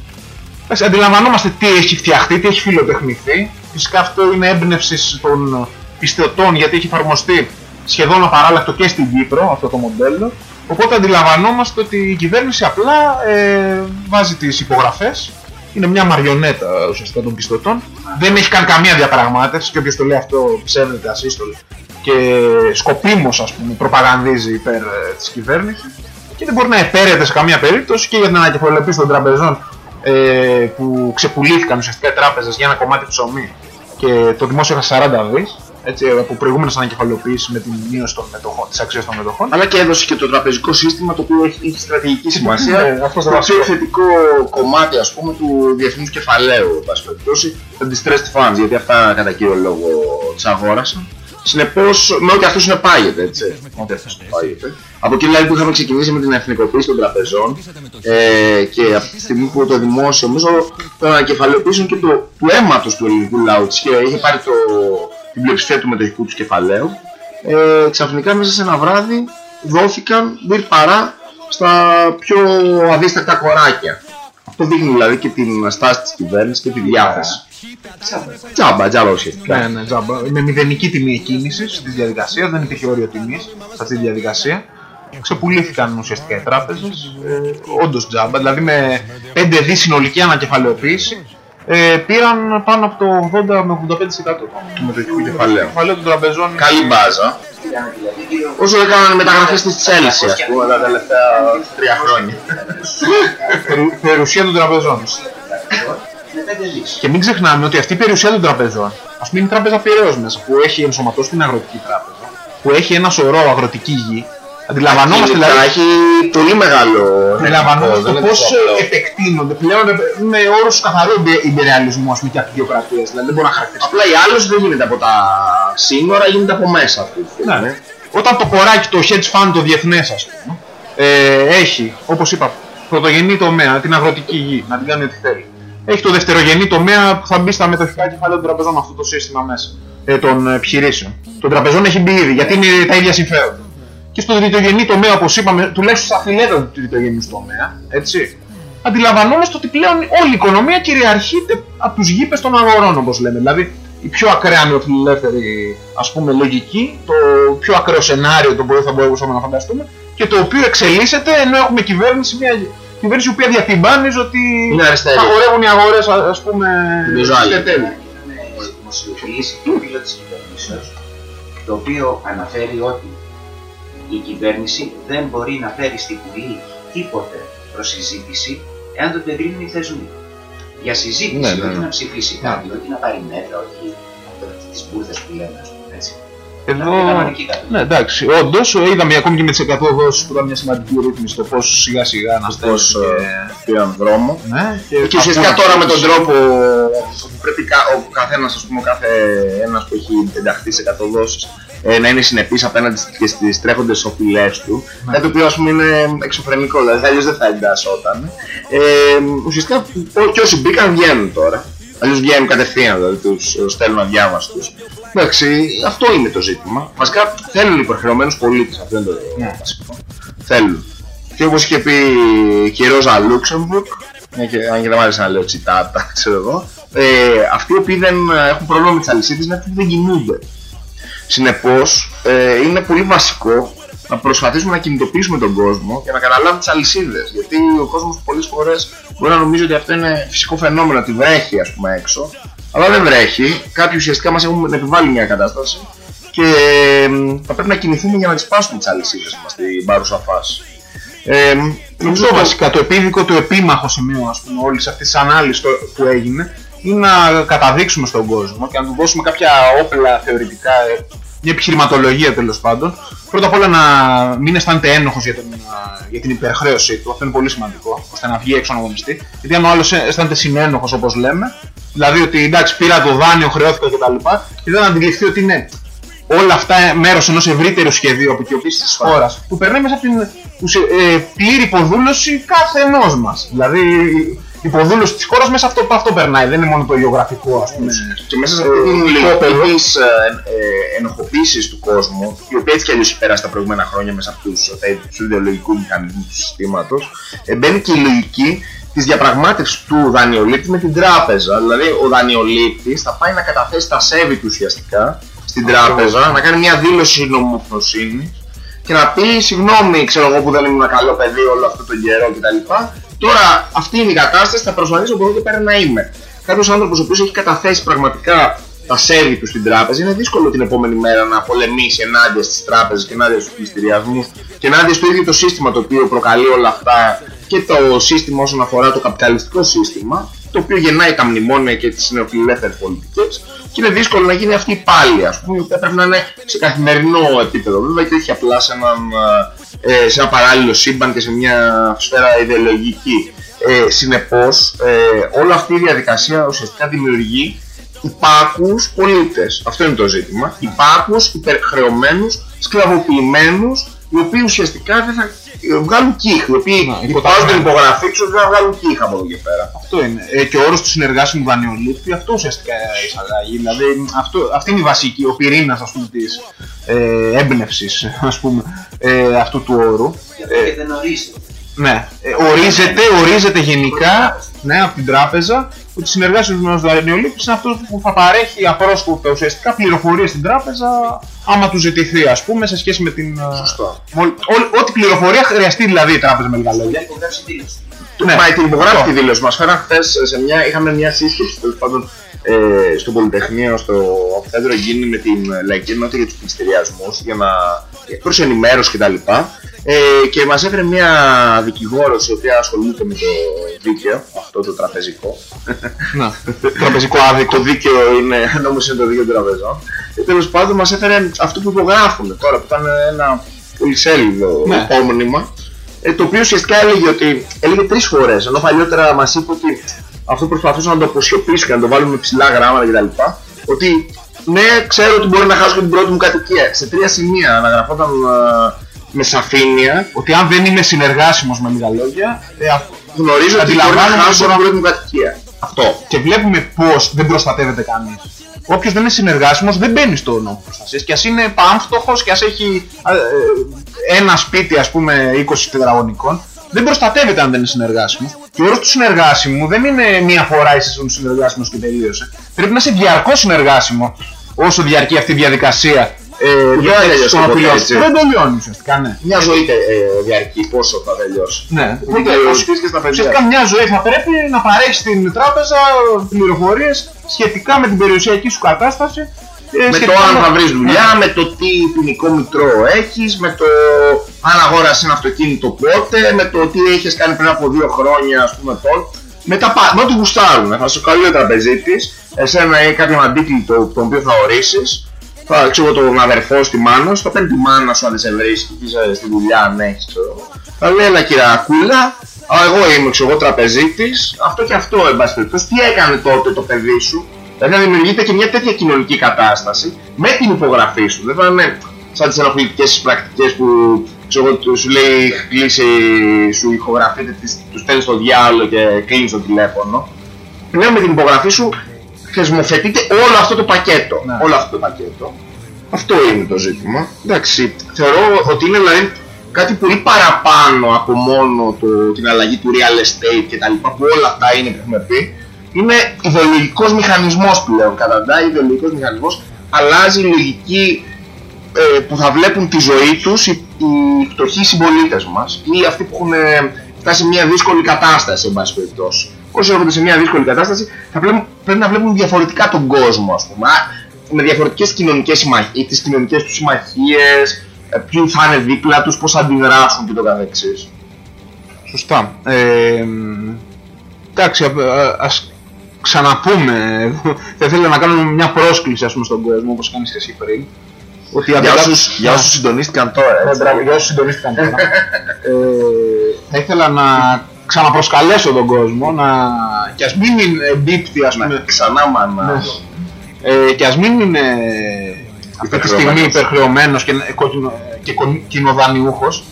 Εντάξει, αντιλαμβανόμαστε τι έχει φτιαχτεί, τι έχει φιλοτεχνηθεί. Φυσικά αυτό είναι έμπνευση των πιστωτών γιατί έχει εφαρμοστεί σχεδόν απαράλλακτο και στην Κύπρο αυτό το μοντέλο. Οπότε αντιλαμβανόμαστε ότι η κυβέρνηση απλά ε, βάζει τις υπογραφές είναι μια μαριονέτα ουσιαστικά των πιστωτών. Δεν έχει καν καμία διαπραγμάτευση και όποιος το λέει αυτό ψεύδεται ασύστολο και σκοπίμως ας πούμε προπαγανδίζει υπέρ ε, της κυβέρνησης και δεν μπορεί να επέρεται σε καμία περίπτωση και για την ανακεφαλαιοποίηση των τραπεζών ε, που ξεπουλήθηκαν ουσιαστικά οι τράπεζες για ένα κομμάτι ψωμί και το δημόσιο έχασε 40 δις έτσι, από προηγούμενες ανακεφαλαιοποίησεις με την μείωση των μετοχών, της αξίας των μετοχών. Αλλά και έδωσε και το τραπεζικό σύστημα το οποίο έχει, έχει στρατηγική σημασία. Ναι, αυτό το το πιο βασικό. θετικό κομμάτι ας πούμε του διεθνούς κεφαλαίου, εν πάση περιπτώσει, τα distressed funds, γιατί αυτά κατά κύριο λόγο τις αγόρασαν. Συνεπώς, με ό,τι αυτό συνεπάγεται, έτσι. Με ό,τι αυτό συνεπάγεται. Από εκεί δηλαδή που είχαμε ξεκινήσει με την εθνικοποίηση των τραπεζών ε, και από τη στιγμή που το δημόσιο νομίζω το να κεφαλαιοποιήσουν και το, του αίματος του ελληνικού λαού της και είχε πάρει το, την πλειοψηφία του μετοχικού τους κεφαλαίου ε, ξαφνικά μέσα σε ένα βράδυ δόθηκαν μπυρ παρά στα πιο αδίστακτα κοράκια. Αυτό δείχνει δηλαδή και την στάση της κυβέρνησης και τη διάθεση. Τζάμπα, τζάμπα ουσιαστικά. Ναι, ναι, τζάμπα. Με μηδενική τιμή εκκίνησης τη διαδικασία, δεν υπήρχε όριο τιμής σε αυτή τη διαδικασία. Ξεπουλήθηκαν ουσιαστικά οι τράπεζες, ε, όντως τζάμπα, δηλαδή με 5 δις συνολική ανακεφαλαιοποίηση. Ε, πήραν πάνω από το 80 με 85% του μετοχικού κεφαλαίου. κεφαλαίου των τραπεζών. Καλή μπάζα. Όσο έκαναν μεταγραφές της Chelsea, ας πούμε, τα τελευταία τρία χρόνια. Περου- Περιουσία των τραπεζών. Και μην ξεχνάμε ότι αυτή η περιουσία των τραπεζών, ας πούμε, είναι η τράπεζα Πυραιός μέσα, που έχει ενσωματώσει την αγροτική τράπεζα. που έχει ένα σωρό αγροτική γη, αντιλαμβανόμαστε Ακίνητα, δηλαδή. Έχει πολύ μεγάλο. Αντιλαμβανόμαστε δεν το είναι πώ τόσο απλό. επεκτείνονται πλέον με όρους καθαρού υπερεαλισμού ας πούμε, και απεικιοκρατία. Δηλαδή δεν μπορεί να χαρακτηριστεί. Απλά η άλλος δεν γίνεται από τα σύνορα, γίνεται από μέσα αυτή τη στιγμή. Ναι. Όταν το κοράκι, το hedge fund το διεθνές, ας πούμε, ε, έχει, όπως είπα, πρωτογενή τομέα, την αγροτική γη, να την κάνει ό,τι θέλει. Έχει το δευτερογενή τομέα που θα μπει στα μετοχικά κεφάλαια των τραπεζών με αυτό το σύστημα μέσα. Ε, των επιχειρήσεων. Των τραπεζών έχει μπει ήδη, γιατί είναι τα ίδια συμφέροντα. Και στο τριτογενή τομέα, όπως είπαμε, τουλάχιστον στα φιλέτα του τριτογενού τομέα, έτσι, αντιλαμβανόμαστε ότι πλέον όλη η οικονομία κυριαρχείται από τους γήπες των αγορών, όπως λέμε. Δηλαδή, η πιο ακραία νεοφιλελεύθερη ας πούμε, λογική, το πιο ακραίο σενάριο το οποίο θα μπορούσαμε να φανταστούμε και το οποίο εξελίσσεται ενώ έχουμε κυβέρνηση, μια κυβέρνηση η οποία διατυμπάνει ότι Είναι αριστερή. θα χορεύουν οι αγορές, ας πούμε, Νομίζω άλλη. σε τέλη. Έχουμε δημοσιοποιήσει το φύλλο της κυβερνήσεως, το οποίο αναφέρει ότι η κυβέρνηση δεν μπορεί να φέρει στη Βουλή τίποτε προς συζήτηση εάν το εγκρίνουν οι θεσμοί. Για συζήτηση, Ναι, ναι, όχι ναι. να ψηφίσει κάτι, όχι να πάρει μέτρα, όχι τις μπουρδες που λέμε, ας πούμε, έτσι. Εδώ... Να είναι κανονική κατάσταση. Ναι, εντάξει. Όντως, είδαμε ακόμη και με τις 100 δόσει που ήταν μια σημαντική ρύθμιση το πώς σιγά σιγά να Πώς στέλνουν. ε, πήραν δρόμο. Ναι, Και ουσιαστικά τώρα με τον τρόπο που πρέπει κα- ο καθένας, ας πούμε, ο κάθε ένας που έχει ενταχθεί σε 100 δόσεις ε, να είναι συνεπής απέναντι στις- και στις τρέχοντες οφειλές του, Ναι. κάτι το οποίο ας πούμε είναι εξωφρενικό, δηλαδή αλλιώς δεν θα εντάσσονταν. Ε, ουσιαστικά ό- και όσοι μπήκαν βγαίνουν τώρα. Αλλιώς βγαίνουν κατευθείαν, δηλαδή τους ε, στέλνουν αδιάβαστους. Εντάξει, αυτό είναι το ζήτημα. Βασικά θέλουν υποχρεωμένους πολίτες, αυτό είναι το Ναι. βασικό. Θέλουν. Και όπως είχε πει και η Ρόζα Λούξεμβουργκ, μια και- αν και δεν μ' άρεσε να λέω τσιτάτα, *laughs* ξέρω εγώ, ε, αυτοί οι οποίοι δεν ε, έχουν πρόβλημα με τις αλυσίδες είναι αυτοί που δεν κινούνται. Συνεπώς, ε, είναι πολύ βασικό να προσπαθήσουμε να κινητοποιήσουμε τον κόσμο και να καταλάβει τις αλυσίδες. Γιατί ο κόσμος πολλές φορές μπορεί να νομίζει ότι αυτό είναι φυσικό φαινόμενο, ότι βρέχει ας πούμε έξω, αλλά δεν βρέχει. Κάποιοι ουσιαστικά μας έχουν επιβάλει μια κατάσταση και ε, θα πρέπει να κινηθούμε για να τις σπάσουμε τις αλυσίδες μας στην παρούσα φάση. Ε, νομίζω Αυτό το- βασικά το επίδικο, το επίμαχο σημείο ας πούμε, όλης αυτής της ανάλυσης το- που έγινε είναι να καταδείξουμε στον κόσμο και να του δώσουμε κάποια όπλα θεωρητικά, ε, μια επιχειρηματολογία τέλος πάντων. Πρώτα απ' όλα να μην αισθάνεται ένοχος για, τον, α, για την υπερχρέωσή του, αυτό είναι πολύ σημαντικό, ώστε να βγει έξω να αγωνιστεί. Γιατί αν ο άλλος ε, αισθάνεται συνένοχος όπως λέμε, δηλαδή ότι εντάξει πήρα το δάνειο, χρεώθηκα κτλ. Και δεν αντιληφθεί ότι είναι όλα αυτά μέρος ενός ευρύτερου σχεδίου απεικιοποίηση της χώρας που περνάει μέσα από την ουσια- ε, πλήρη υποδούλωση κάθε ενό μας. Δηλαδή η υποδούλωση της χώρας μέσα από αυτό, αυτό περνάει, δεν είναι μόνο το γεωγραφικό ας πούμε. Και μέσα σε αυτή την λογική της ε, ε, ενοχοποίησης του κόσμου, η οποία έτσι κι αλλιώς έχει περάσει τα προηγούμενα χρόνια μέσα από τους, ε, τους ιδεολογικούς μηχανισμούς του συστήματος, ε, μπαίνει και η λογική της διαπραγμάτευσης του δανειολήπτη με την τράπεζα. Δηλαδή ο δανειολήπτης θα πάει να καταθέσει τα σέβη του ουσιαστικά στην τράπεζα, να κάνει μια δήλωση νομοφροσύνη και να πει συγγνώμη, ξέρω εγώ που δεν ήμουν καλό παιδί όλο αυτό τον καιρό κτλ. Τώρα αυτή είναι η κατάσταση, θα προσπαθήσω από εδώ και πέρα να είμαι. Κάποιος άνθρωπος ο οποίος έχει καταθέσει πραγματικά τα σέβη του στην τράπεζα, είναι δύσκολο την επόμενη μέρα να πολεμήσει ενάντια στις τράπεζες και ενάντια στους πληστηριασμούς και ενάντια στο ίδιο το σύστημα το οποίο προκαλεί όλα αυτά και το σύστημα όσον αφορά το καπιταλιστικό σύστημα, το οποίο γεννάει τα μνημόνια και τις νεοφιλελεύθερες πολιτικές και είναι δύσκολο να γίνει αυτή η πάλι, ας πούμε, η οποία πρέπει να είναι σε καθημερινό επίπεδο. Βέβαια και όχι απλά σε, έναν, ε, σε ένα παράλληλο σύμπαν και σε μια σφαίρα ιδεολογική. Ε, συνεπώς, ε, όλη αυτή η διαδικασία ουσιαστικά δημιουργεί υπάκους πολίτες. Αυτό είναι το ζήτημα. Υπάκους, υπερχρεωμένους, σκλαβοποιημένους, οι οποίοι ουσιαστικά δεν θα ε, βγάλουν κύχ. Οι οποίοι Ναι, υποβάζουν την υπογραφή τους, δεν θα βγάλουν κύχ από εδώ και πέρα. Αυτό είναι. Ε, και ο όρος του συνεργάσιμου δανειολήπτη αυτό ουσιαστικά εισαγάγει. Δηλαδή αυτό, αυτή είναι η βασική, ο πυρήνας της ε, έμπνευσης ε, αυτού του όρου. Γι' αυτό και δεν ορίζεται. Ναι, ε, ορίζεται, ορίζεται γενικά ναι, από την τράπεζα ότι συνεργάσιμο με δανειολήπτη είναι αυτός που θα παρέχει απρόσκοπτα ουσιαστικά πληροφορίες στην τράπεζα άμα του ζητηθεί, ας πούμε, σε σχέση με την. ε, Σωστό. μόλι- ό- Ό,τι πληροφορία χρειαστεί δηλαδή η τράπεζα με λίγα Δεν λόγια. υπογράψει δήλωση. Ναι, Μα την υπογράφει αυτό. τη δήλωση. Μας φέραν χθες σε μια. Είχαμε μια σύσκεψη τέλος πάντων ε, στο Πολυτεχνείο, στο αμφιθέατρο γίνει με την Λαϊκή Ενότητα για τους πληστηριασμούς για να. Προς ενημέρωση κτλ. Ε, και μας έφερε μια δικηγόρος η οποία ασχολείται με το δίκαιο, αυτό το τραπεζικό, Να. *laughs* Τραπεζικό άδικο. Το δίκαιο είναι, *laughs* νόμος είναι το δίκαιο των τραπεζών. Και τέλος πάντων μας έφερε αυτό που υπογράφουν τώρα, που ήταν ένα πολυσέλιδο Ναι. υπόμνημα. Ε, το οποίο ουσιαστικά έλεγε ότι έλεγε τρεις φορές, ενώ παλιότερα μας είπε ότι αυτό προσπαθούσαν να το αποσιωπήσουν και να το βάλουν με ψηλά γράμματα κτλ. Ότι ναι, ξέρω ότι μπορεί να χάσω και την πρώτη μου κατοικία. Σε τρία σημεία αναγραφόταν ε, με σαφήνεια Ότι αν δεν είμαι συνεργάσιμος με λίγα λόγια, ε, αυτό- γνωρίζω ότι μπορεί να Αντιλαμβάνομαι χάσω ότι την πρώτη μου κατοικία. Αυτό. και βλέπουμε πως δεν προστατεύεται κανείς. Όποιος δεν είναι συνεργάσιμος δεν μπαίνει στο νόμο προστασίας και ας είναι πανφτωχος και ας έχει ε, ε, ένα σπίτι ας πούμε 20 τετραγωνικών δεν προστατεύεται αν δεν είναι συνεργάσιμος. Και ο όρος του συνεργάσιμου δεν είναι μία φορά είσαι συνεργάσιμος και τελείωσε. Πρέπει να είσαι διαρκώς συνεργάσιμο όσο διαρκεί αυτή η διαδικασία. Ε, δεν τελειώσει στον ποτέ, απειλό. έτσι. Δεν τελειώνει ουσιαστικά, ναι. Μια ζωή ε, διαρκεί, πόσο θα τελειώσει. Ναι, Οπότε όσο και στα παιδιά. Ουσιαστικά μια ζωή θα πρέπει να παρέχει στην τράπεζα πληροφορίες σχετικά με την περιουσιακή σου κατάσταση. ε, Με το σχετικά αν με- θα βρεις δουλειά, με το τι ποινικό μητρό έχεις, με το αν αγόρασες ένα αυτοκίνητο πότε, με το τι έχεις κάνει πριν από δύο χρόνια, ας πούμε τώρα. Με τα πα- με ό,τι γουστάρουν. Θα σου καλεί ο τραπεζίτης, εσένα ή κάποιον αντίκλητο τον οποίο θα ορίσεις, θα ξέρω εγώ τον αδερφό στη μάνα σου, θα παίρνει τη μάνα σου αν δεν σε βρίσκει και είσαι στη δουλειά αν έχεις ξέρω εγώ. Θα λέει έλα κυρακούλα, α, εγώ είμαι ξέρω εγώ τραπεζίτης, αυτό και αυτό εν πάση περιπτώσει, τι έκανε τότε το παιδί σου, Δηλαδή να δημιουργείται και μια τέτοια κοινωνική κατάσταση με την υπογραφή σου. Δεν θα είναι σαν τις ενοχλητικές πρακτικές που ξέρω, εγώ, του- σου λέει κλείσει, σου ηχογραφείτε, τις- τους στέλνεις στο διάλογο και κλείνεις το τηλέφωνο. Πλέον με την υπογραφή σου θεσμοθετείται όλο αυτό το πακέτο. Ναι. Όλο αυτό το πακέτο. Αυτό είναι το ζήτημα. Εντάξει, θεωρώ ότι είναι δηλαδή κάτι πολύ παραπάνω από μόνο το, την αλλαγή του real estate και τα λοιπά που όλα αυτά είναι που έχουμε πει. Είναι ιδεολογικός μηχανισμός πλέον. Κατά ιδεολογικός μηχανισμός αλλάζει η λογική ε, που θα βλέπουν τη ζωή τους οι, οι φτωχοί συμπολίτες μας ή αυτοί που έχουν ε, φτάσει σε μια δύσκολη κατάσταση, εν πάση περιπτώσει. Όσοι έρχονται σε μια δύσκολη κατάσταση θα βλέπουν, πρέπει να βλέπουν διαφορετικά τον κόσμο, ας πούμε. Α, Με διαφορετικές κοινωνικές συμμαχίες, τις κοινωνικές τους συμμαχίες, ε, ποιοι θα είναι δίπλα τους, πώς θα αντιδράσουν και το καθεξής. Σωστά. Ε, μ, εντάξει, α, α- ας ξαναπούμε. Θα ήθελα να κάνουμε μια πρόσκληση ας πούμε, στον κόσμο, όπως κάνεις και εσύ πριν. Ότι Για αντιλά- όσους, για Ναι. όσους συντονίστηκαν τώρα, Ναι, έτσι. μπράβο, για όσους συντονίστηκαν τώρα. *laughs* ε, θα ήθελα να ξαναπροσκαλέσω τον κόσμο να... και ας μην είναι εμπίπτη ας πούμε, Ναι, ξανά μάνα. Ναι. ε, και ας μην είναι αυτή τη στιγμή Υπερχρεωμένος. υπερχρεωμένος και, κόκκινο- και κο- κοινοδανειούχος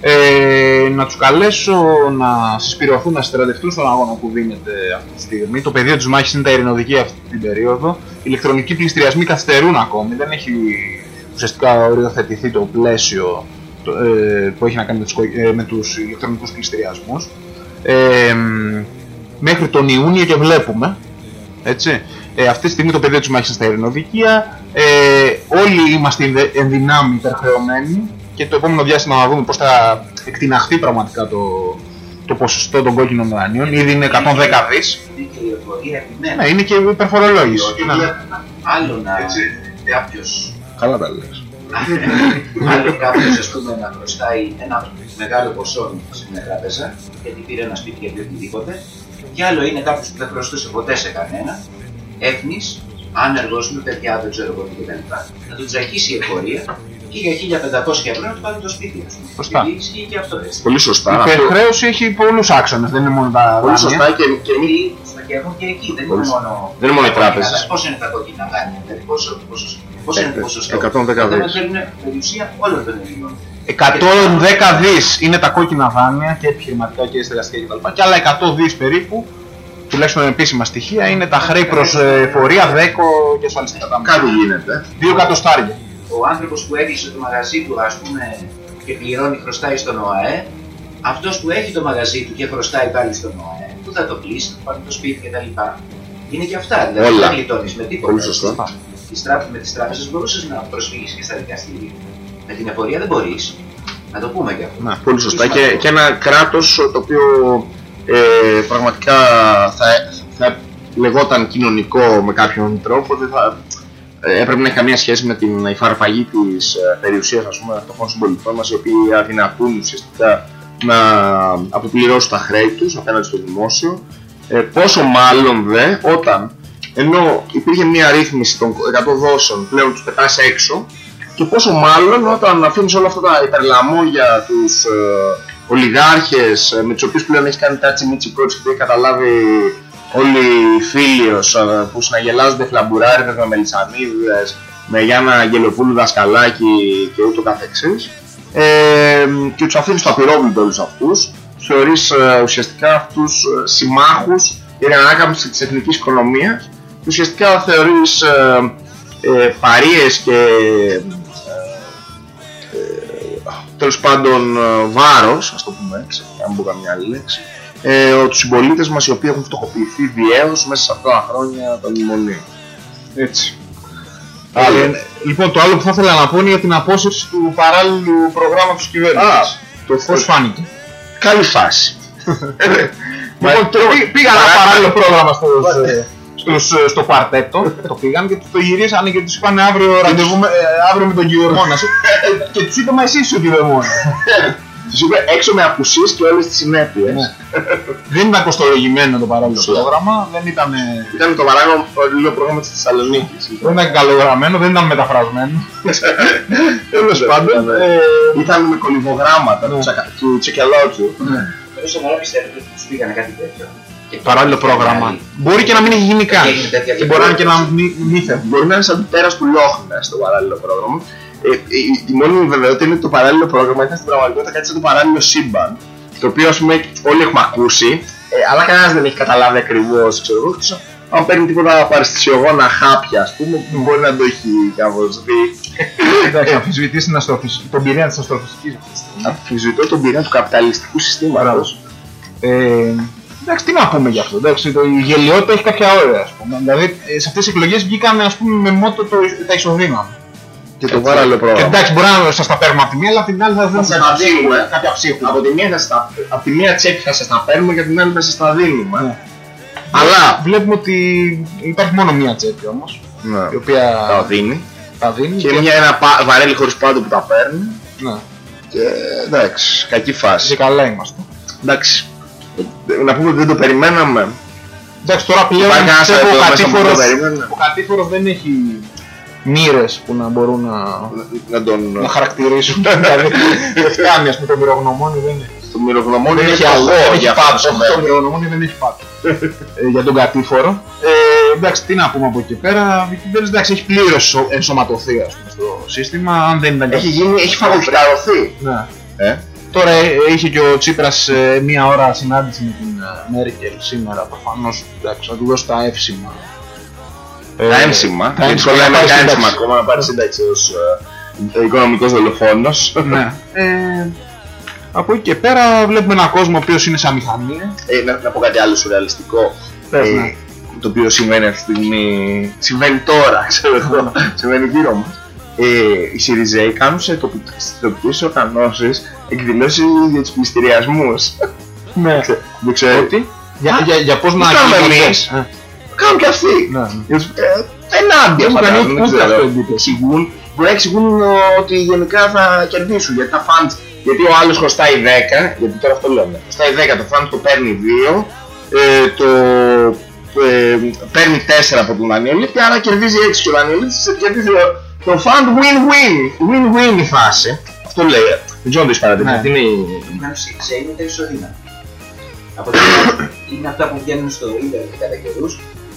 ε, να τους καλέσω να συσπηρωθούν, να στρατευτούν στον αγώνα που δίνεται αυτή τη στιγμή. Το πεδίο της μάχης είναι τα ειρηνοδικεία αυτή την περίοδο. Οι ηλεκτρονικοί πληστηριασμοί καθυστερούν ακόμη, δεν έχει ουσιαστικά οριοθετηθεί το πλαίσιο το, ε, που έχει να κάνει με τους, κο- ε, με τους ηλεκτρονικούς πληστηριασμούς. Ε, μ, μέχρι τον Ιούνιο και βλέπουμε έτσι. Ε, αυτή τη στιγμή το πεδίο της μάχης είναι στα ειρηνοδικεία. Ε, όλοι είμαστε ενδε- εν δυνάμει υπερχρεωμένοι και το επόμενο διάστημα να δούμε πώς θα εκτιναχθεί πραγματικά το, το ποσοστό των κόκκινων δανείων. Ήδη είναι 110 δις. Είναι και η εφορία επιμένει. Ναι, είναι και υπερφορολόγηση. Διότι Ναι. βλέπουμε άλλο να κάποιος Καλά τα λες. Άλλο κάποιος ας πούμε να χρωστάει ένα μεγάλο ποσό σε μια τράπεζα γιατί πήρε ένα σπίτι για οτιδήποτε και άλλο είναι κάποιος που δεν χρωστούσε ποτέ σε κανένα έφνης, άνεργος με παιδιά δεν ξέρω εγώ τι κτλ. Να τον τζακίσει η εφορία και για 1500 ευρώ να του πάρει το σπίτι ας πούμε. Σωστά. Γιατί ισχύει και αυτό έτσι. Πολύ σωστά. Η Αυτό- υπερχρέωση έχει πολλούς άξονες, δεν είναι μόνο τα Πολύ δάνεια. σωστά και, και εμείς Γιατί στοχεύουν και εκεί, δεν είναι Πολύ μόνο. Δεν είναι μόνο οι τα κόκκινα τράπεζες. δάνεια. Πόσο είναι τα κόκκινα δάνεια, δηλαδή πόσο, πόσο, πόσο είναι το ποσοστό; 110 Δεν δις. θέλουν περιουσία όλων των Ελλήνων. 110 δις είναι τα κόκκινα δάνεια και επιχειρηματικά και στεγαστικά κτλ. Και άλλα 100 δις περίπου, τουλάχιστον επίσημα στοιχεία, είναι τα χρέη προς ε, φορεία, δέκο και ασφαλιστικά ταμεία. κάτι γίνεται. Δύο εκατοστάρια. Ο άνθρωπος που έκλεισε το μαγαζί του, ας πούμε, και πληρώνει, χρωστάει στον ΟΑΕ, αυτός που έχει το μαγαζί του και χρωστάει πάλι στον ΟΑΕ, πού θα το κλείσει, θα πάρει το σπίτι κτλ. Είναι και αυτά, δηλαδή Όλα. δεν γλιτώνεις με τίποτα. Πολύ σωστά. Τις τράπε- με τις τράπεζες μπορούσες να προσφύγεις και στα δικαστήρια. Με την εφορία δεν μπορείς. Να το πούμε και αυτό. Ναι. Πολύ σωστά. Και, και ένα κράτος το οποίο ε, πραγματικά θα, θα λεγόταν κοινωνικό με κάποιον τρόπο, δεν θα ε, έπρεπε να έχει καμία σχέση με την υφαρπαγή της ε, περιουσίας ας πούμε, φτωχών συμπολιτών μας οι οποίοι αδυνατούν ουσιαστικά να αποπληρώσουν τα χρέη τους απέναντι στο δημόσιο Ε, πόσο μάλλον δε όταν ενώ υπήρχε μια ρύθμιση των 100 δόσεων πλέον τους πετάς έξω και πόσο μάλλον όταν αφήνεις όλα αυτά τα υπερλαμόγια τους ε, ολιγάρχες ε, με τους οποίους πλέον έχεις κάνει τάτσι μίτσι κότσι και έχει καταλάβει όλοι οι φίλοι ε, που συναγελάζονται φλαμπουράριδες με μελισανίδες με Γιάννα Αγγελοπούλου Δασκαλάκη και ούτω καθεξής ε, και τους αφήνεις στο απειρόβλητο όλους αυτούς θεωρείς ε, ουσιαστικά αυτούς ε, συμμάχους για την ανάκαμψη της εθνικής οικονομίας ουσιαστικά θεωρείς ε, ε, παρείες και ε, τέλος πάντων βάρος, ας το πούμε έτσι, αν πω καμιά άλλη λέξη, ε, τους συμπολίτες μας οι οποίοι έχουν φτωχοποιηθεί διαίως μέσα σε αυτά τα χρόνια των μνημονίων. Έτσι. Ε, λοιπόν, το άλλο που θα ήθελα να πω είναι για την απόσυρση του παράλληλου προγράμματος της κυβέρνησης. το Πώς φάνηκε. Καλή φάση. Λοιπόν, το- πήγα ένα παράλληλο πρόγραμμα στο, στους, ε, στο κουαρτέτο, το πήγαν και τους το γυρίσανε και τους είπαν αύριο ραντεβού με, ε, αύριο με τον κύριο Ορμόνας. Ε, και τους είπαμε εσείς ο κύριο Ορμόνα. Τους είπε έξω με απουσίες και όλες τις συνέπειες. Ναι. δεν ήταν κοστολογημένο το παράλληλο Σωστά. πρόγραμμα, δεν ήταν, ε, Ήταν το παράγωγο πρόγραμμα της Θεσσαλονίκης. δεν ήταν καλογραμμένο, δεν ήταν μεταφρασμένο. Τέλος πάντων, ε, ήταν με κολυβογράμματα Ναι. του Τσακα- του Τσεκελότσου. Πόσο μωρά πιστεύετε ότι τους πήγανε κάτι τέτοιο; Και Παράλληλο πρόγραμμα. Μπορεί και να μην έχει γίνει καν. Και έγινε τέτοια Και μπορεί να είναι και να μην μη θε. Μπορεί να είναι σαν το τέρας του Λόχνα στο παράλληλο πρόγραμμα. Ε, η, η μόνη μου βεβαιότητα είναι ότι το παράλληλο πρόγραμμα ήταν στην πραγματικότητα κάτι σαν το παράλληλο σύμπαν. Το οποίο ας πούμε όλοι έχουμε ακούσει, ε, αλλά κανένας δεν έχει καταλάβει ακριβώς, ξέρω εγώ. ξέρω, Αν παίρνει τίποτα παρεστησιογόνα χάπια, ας πούμε, που μπορεί να το έχει κάπως δει. Εντάξει, αμφισβητείς την αστροφυσική, τον πυρήνα της αστροφυσικής. Αμφισβητώ τον πυρήνα του καπιταλιστικού συστήματος. Ε, εντάξει, τι να πούμε γι' αυτό. Εντάξει, το, η γελιότητα έχει κάποια όρια, ας πούμε. Δηλαδή, ε, σε αυτές τις εκλογές βγήκαν ας πούμε, με μότο το, τα ισοδύναμα. Και το παράλληλο Και πρόγραμμα. εντάξει, μπορεί να σας τα παίρνουμε από τη μία, αλλά από την άλλη θα δούμε σας τα δίνουμε. κάποια ψίχου. Από τη μία, θα σας τα- από τη μία τσέπη θα σας τα παίρνουμε και από την άλλη θα σας τα δίνουμε. Ναι. Αλλά, Βλέπουμε ότι υπάρχει μόνο μία τσέπη όμως, ναι, η οποία τα δίνει. τα δίνει. Και μια, ένα πα- βαρέλι χωρίς πάντο που τα παίρνει. Ναι, Και εντάξει, κακή και φάση. καλά είμαστε. Εντάξει, ε, να πούμε ότι δεν το περιμέναμε. Εντάξει, τώρα πλέον Υπάρχει ένας ξέρετε, εδώ ο μέσα που το κατήφορος, περίμενε. ο κατήφορος δεν έχει μοίρες που να μπορούν να, Να τον... να χαρακτηρίσουν. δηλαδή, δεν φτάνει, ας πούμε, το μυρογνωμόνι δεν έχει. Το μυρογνωμόνι Δεν είναι έχει και αγώ εγώ για για αυτό πάτος. το Το σημαίνει. μυρογνωμόνι δεν έχει πάτος. Ε, για τον κατήφορο. Ε, εντάξει, τι να πούμε από εκεί πέρα. Η κυβέρνηση εντάξει, έχει πλήρως ενσωματωθεί ας πούμε, στο σύστημα. Αν δεν ήταν Έχει γίνει, έχει φαγωθηταρωθεί. Ναι. Ε, Τώρα ε, είχε και ο Τσίπρας ε, μία ώρα συνάντηση με την ε, Μέρκελ σήμερα. Προφανώς εντάξει, θα του δώσει τα εύσημα. Ε, τα έμσημα. τα Δεν έμσημα, σχολάμε να πάει τα έμσημα σύνταξη. ακόμα να πάρεις σύνταξη ως ε, οικονομικός δολοφόνος. ναι. Ε, από εκεί και πέρα βλέπουμε έναν κόσμο ο οποίος είναι σαν μηχανία. Ε, να, να πω κάτι άλλο σουρεαλιστικό. Πες, Ε, ναι. το οποίο συμβαίνει αυτή τη στιγμή, συμβαίνει τώρα, ξέρω εγώ, συμβαίνει γύρω μας. Ε, οι Σιριζέοι κάνουν σε τοπικές, στις τοπικές οργανώσεις εκδηλώσεις για τους πληστηριασμούς. *laughs* Ναι. Δεν ξέρω. Ότι, για, Α, για, για πώς να τι κάνουμε αγγίγονται. εμείς. Ε, Κάνουν και αυτοί. Ναι. Για τους- ε, Ενάντια Έχουν κάνει φαντάζομαι, δεν ούτε ξέρω. αυτό εντύπωση. Εξηγούν, μπορεί να εξηγούν ε, ότι γενικά θα κερδίσουν γιατί τα funds, γιατί ο άλλος χρωστάει 10, γιατί τώρα αυτό λέμε, χρωστάει 10, το fund το παίρνει 2, ε, το ε, παίρνει 4 από τον δανειολήπτη, άρα κερδίζει 6 και ο δανειολήπτης κερδίζει το- το fund win-win, win-win η φάση. Αυτό λέει, δεν ξέρω αν το έχεις παρατηρήσει, Ναι. αυτή είναι η... Να ψήξε είναι τα ισοδύναμα. Από την άλλη, είναι αυτά που βγαίνουν στο ίντερνετ κατά καιρούς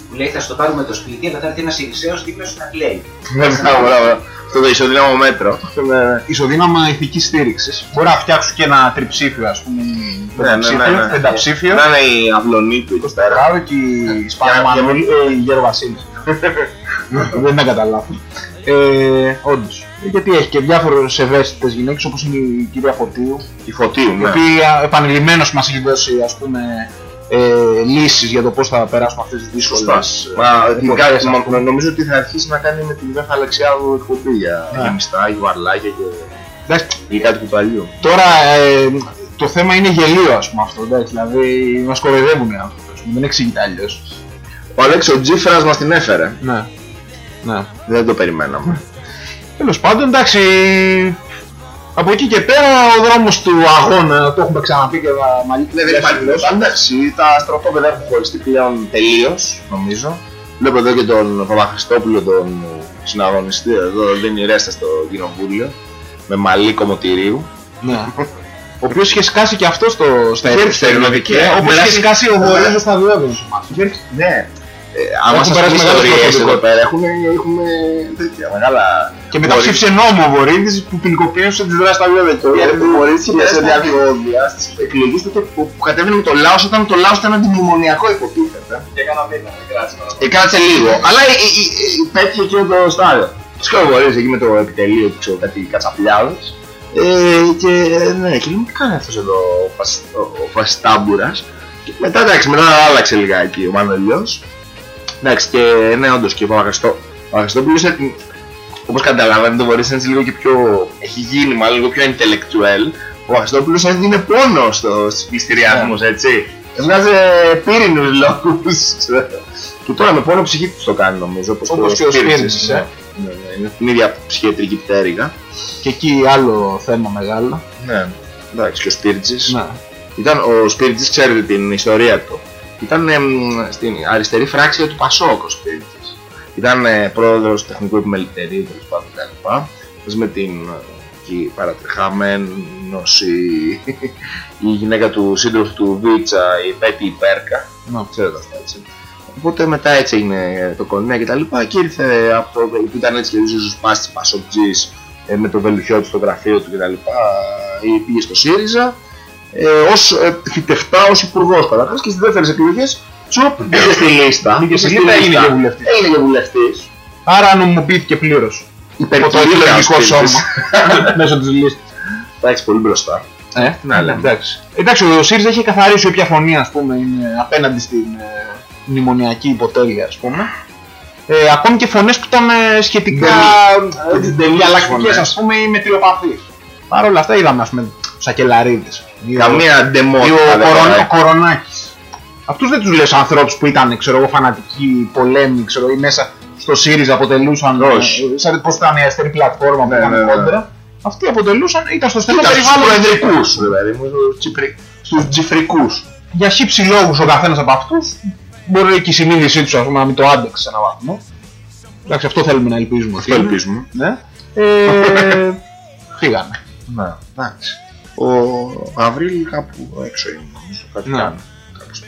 που λέει θα στο πάρουμε το σπίτι, αλλά θα έρθει ένας Ιησαίος δίπλα σου να κλαίει. Μπράβο, μπράβο. Αυτό το ισοδύναμο μέτρο. Αυτό είναι- Ισοδύναμα ηθικής στήριξης. Μπορεί να φτιάξουν και ένα τριψήφιο, ας πούμε, ή Ναι, ναι, ναι, πενταψήφιο, ναι. πενταψήφιο. Να είναι η αυλωνή του εκεί πέρα. Μπράβο και η Σπαναμανούλη, ε, η Γεροβασίλης. Δεν τα καταλάβω. Ε, όντως. Γιατί έχει και διάφορες ευαίσθητες γυναίκες όπως είναι η κυρία Φωτίου, Η Φωτίου, η ναι. οποία επανειλημμένως μας έχει δώσει ας πούμε ε, λύσεις για το πώς θα περάσουμε αυτές τις δύσκολες ε, Μα ειδικά, εποχές, ας μα- πούμε. νομίζω ότι θα αρχίσει να κάνει με την Βέφα Αλεξιάδου εκπομπή για Ναι. γεμιστά, γιουαρλάκια και Εντάξει, για κάτι που το αλλιώ. Τώρα ε, το θέμα είναι γελίο ας πούμε αυτό, εντάξει, δηλαδή μας κοροϊδεύουν οι άνθρωποι, ας πούμε, δεν εξηγείται αλλιώς. Ο Αλέξο Τζίφρας μας την έφερε. Ναι, ναι. Δεν το περιμέναμε. Τέλος πάντων, εντάξει, Από εκεί και πέρα ο δρόμος του αγώνα, το έχουμε ξαναπεί και μαλλί Ναι, δεν υπάρχει τίποτα. Εντάξει, τα στρατόπεδα έχουν χωριστεί πλέον τελείω, νομίζω. Βλέπω εδώ και τον Παπαχριστόπουλο, τον συναγωνιστή, εδώ δίνει ρέστα στο κοινοβούλιο. Με μαλλί κομμωτηρίου. Ναι. Ο οποίος είχε σκάσει και αυτό στο, στα Στα έρθη ειρηνοδικαία. όπως Μιλάς- είχε σκάσει ο Βορρέας στο σταδιόδρομο. Ναι. Ε, άμα Έχουν σας περάσει πούμε μεγάλες ιστορίες προσωπικότητες. εδώ πέρα, έχουμε, έχουμε τέτοια μεγάλα... Και μετά Μπορεί- ψήφισε νόμο ο Βορύδης που ποινικοποίησε τις δράσεις στα βιοδεκεία. Ο Μωρίς είχε σε διαδικασία στις εκλογές τότε που που κατέβαινε με το Λάος όταν το Λάος ήταν αντιμνημονιακό υποτίθεται. Και έκανα μήνα, δεν κράτησε παραπάνω. Ε, κάτσε λίγο. Αλλά ε, ε, ε, ε, πέτυχε και το στάδιο. Φυσικά ο Βορύς εκεί με το επιτελείο του ξέρω κάτι κατσαπλιάδες. Ε, και ε, ναι, και λέμε τι κάνει αυτός εδώ ο, φασ- ο- ο φασιστάμπουρας. Και μετά εντάξει, μετά άλλαξε λιγάκι ο Μανολιός. Εντάξει και ναι όντως και ο Παπαχριστό. Ο Παπαχριστόπουλος είναι- όπως καταλαβαίνετε ο Βορύς είναι έτσι λίγο και πιο... έχει γίνει μάλλον λίγο πιο intellectual. Ο Παπαχριστόπουλος έδινε πόνο στο, στους πληστηριασμούς έτσι. Έβγαζε πύρινους λόγους. Και τώρα με πόνο ψυχή τους το κάνει νομίζω. Όπως, Όπως και ο Σπύριτζης, ναι. ε. Ναι, ναι, είναι την ίδια ψυχιατρική πτέρυγα. Και εκεί άλλο θέμα μεγάλο. Ναι. Εντάξει και ο Σπίρτζης. Ναι. Ήταν, ο Σπίρτζης ξέρετε την ιστορία του. Ήταν εμ, στην αριστερή φράξη του Πασόκ ο Σπίρτζης. Ήταν ε, πρόεδρος τεχνικού επιμελητηρίου τέλος πάντων κτλ. Μαζί με την ε, εκεί παρατρεχάμενος η, η γυναίκα του σύντροφου του Βίτσα, η Πέτη Υπέρκα. Ναι. Ξέρετε αυτά έτσι. Οπότε μετά έτσι έγινε το κονέα και τα λοιπά και ήρθε από το που ήταν έτσι και ο ζουσπάς της Πασοκτζής ε, με το βελουχιό του στο γραφείο του κτλ. ή πήγε στο ΣΥΡΙΖΑ ε, ως ε, φυτευτά, ως υπουργός καταρχάς και στις δεύτερες εκλογές τσοπ μπήκε στη λίστα. Μπήκε στη στη λίστα, έγινε και βουλευτής. Έγινε και βουλευτής. Άρα νομιμοποιήθηκε πλήρως. Από το Υπερκυρία εκλογικό ο σώμα. Σπίρτζης. *laughs* Μέσω της λίστας. Εντάξει, πολύ μπροστά. Ε, Να λέμε. εντάξει. Εντάξει, ο ΣΥΡΙΖΑ έχει καθαρίσει όποια φωνή ας πούμε, είναι απέναντι στην ε, μνημονιακή υποτέλεια, ας πούμε. Ε, ακόμη και φωνές που ήταν ε, σχετικά Και τις τελείως διαλλακτικές, φωνές. ας πούμε, ή μετριοπαθείς. Παρ' όλα αυτά είδαμε, ας πούμε, τους Ακελαρίδες. Ή ο- Καμία ντεμό. ή ο, θα λέγαμε. Κορον, ο Κορονάκης. Αυτούς δεν τους λες ανθρώπους που ήταν, ξέρω εγώ, φανατικοί, πολέμοι, ξέρω ή μέσα στο ΣΥΡΙΖΑ αποτελούσαν, Όχι. ε, σαν πώς ήταν η αριστερή πλατφόρμα που Ναι, ήταν ναι, ναι. κόντρα. Αυτοί αποτελούσαν, ήταν στο στενό Ήταν στους περιβάλλον προεδρικούς, δηλαδή, μου, στους τσιπρι- στους τζιφρικούς. για χύψη λόγους ο καθένας από αυτούς μπορεί και η συνείδησή τους ας πούμε, να μην το άντεξε σε έναν βαθμό. Εντάξει, αυτό θέλουμε να ελπίζουμε. Αυτό ότι είναι. ελπίζουμε. Ναι. Ε, *laughs* φύγανε. Ναι, εντάξει. Ο Γαβρίλ κάπου έξω είναι, νομίζω, κάτι Ναι. κάνει. Κάπου στο...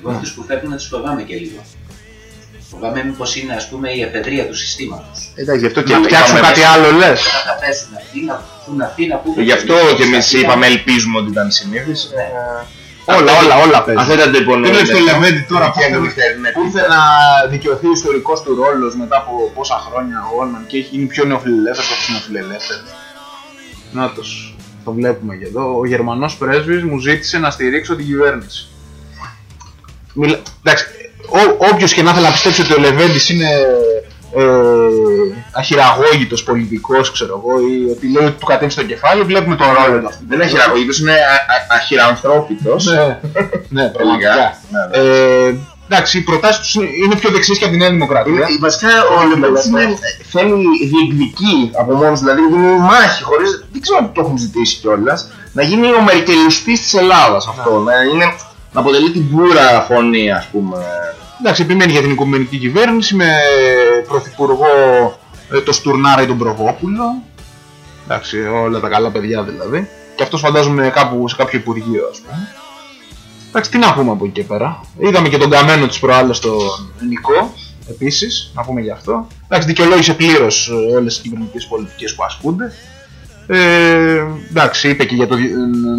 Εγώ αυτούς που φεύγουν να τους φοβάμαι και λίγο. Φοβάμαι μήπως είναι ας πούμε η εφεδρεία του συστήματος. Εντάξει, γι' αυτό και Να φτιάξουν είπαμε- κάτι άλλο λες. Όταν θα πέσουν αυτοί, να βγουν αυτοί να πούνε... Γι' αυτό και εμείς Αυτοί να- είπαμε ελπίζουμε ότι ήταν συνήθις. Ναι. Όλα, όλα, όλα παίζουν. Αυτό ήταν το υπονοούμενο. Τι λες το Λεβέντη τώρα που Δικαίωμα ήρθε- Ιντερνετ. Που ήρθε να δικαιωθεί ο ιστορικός του ρόλος μετά από πόσα χρόνια αγώνων και έχει γίνει πιο νεοφιλελεύθερος από τους νεοφιλελεύθερους. Νάτος, το βλέπουμε και εδώ. Ο Γερμανός πρέσβης μου ζήτησε να στηρίξω την κυβέρνηση. Μιλα... Εντάξει, ό, όποιος και να θέλει να πιστέψει ότι ο Λεβέντης είναι ε, αχειραγώγητος πολιτικός, ξέρω εγώ, ή ότι λέει ότι του κατέβει στο κεφάλι, βλέπουμε τον ρόλο του. Δεν είναι χειραγωγητός, είναι α- α- αχυραανθρώπιτος. *laughs* Ναι, ναι, πραγματικά. Ναι, ναι. Ε, εντάξει, οι προτάσεις τους είναι πιο δεξιές και από τη Νέα Δημοκρατία. Είναι- Βασικά ο Λεβέντης είναι- θέλει διεκδικεί από μόνος του, δηλαδή γίνει μάχη χωρίς, δεν ξέρω αν το έχουν ζητήσει κιόλας, να γίνει ο μερικελιστής της Ελλάδας αυτό, να, είναι, να αποτελεί την πουρα φωνή ας πούμε. Εντάξει, επιμένει για την οικουμενική κυβέρνηση με πρωθυπουργό ε, το Στουρνάρα ή τον Προβόπουλο. Εντάξει, όλα τα καλά παιδιά δηλαδή. Και αυτός φαντάζομαι κάπου σε κάποιο υπουργείο, ας πούμε. Εντάξει, τι να πούμε από εκεί και πέρα. Είδαμε και τον καμένο της προάλλα στον Νικό, επίσης, να πούμε γι' αυτό. Εντάξει, δικαιολόγησε πλήρως όλες τι κυβερνητικέ πολιτικές που ασκούνται. Ε, εντάξει, είπε και για το δι-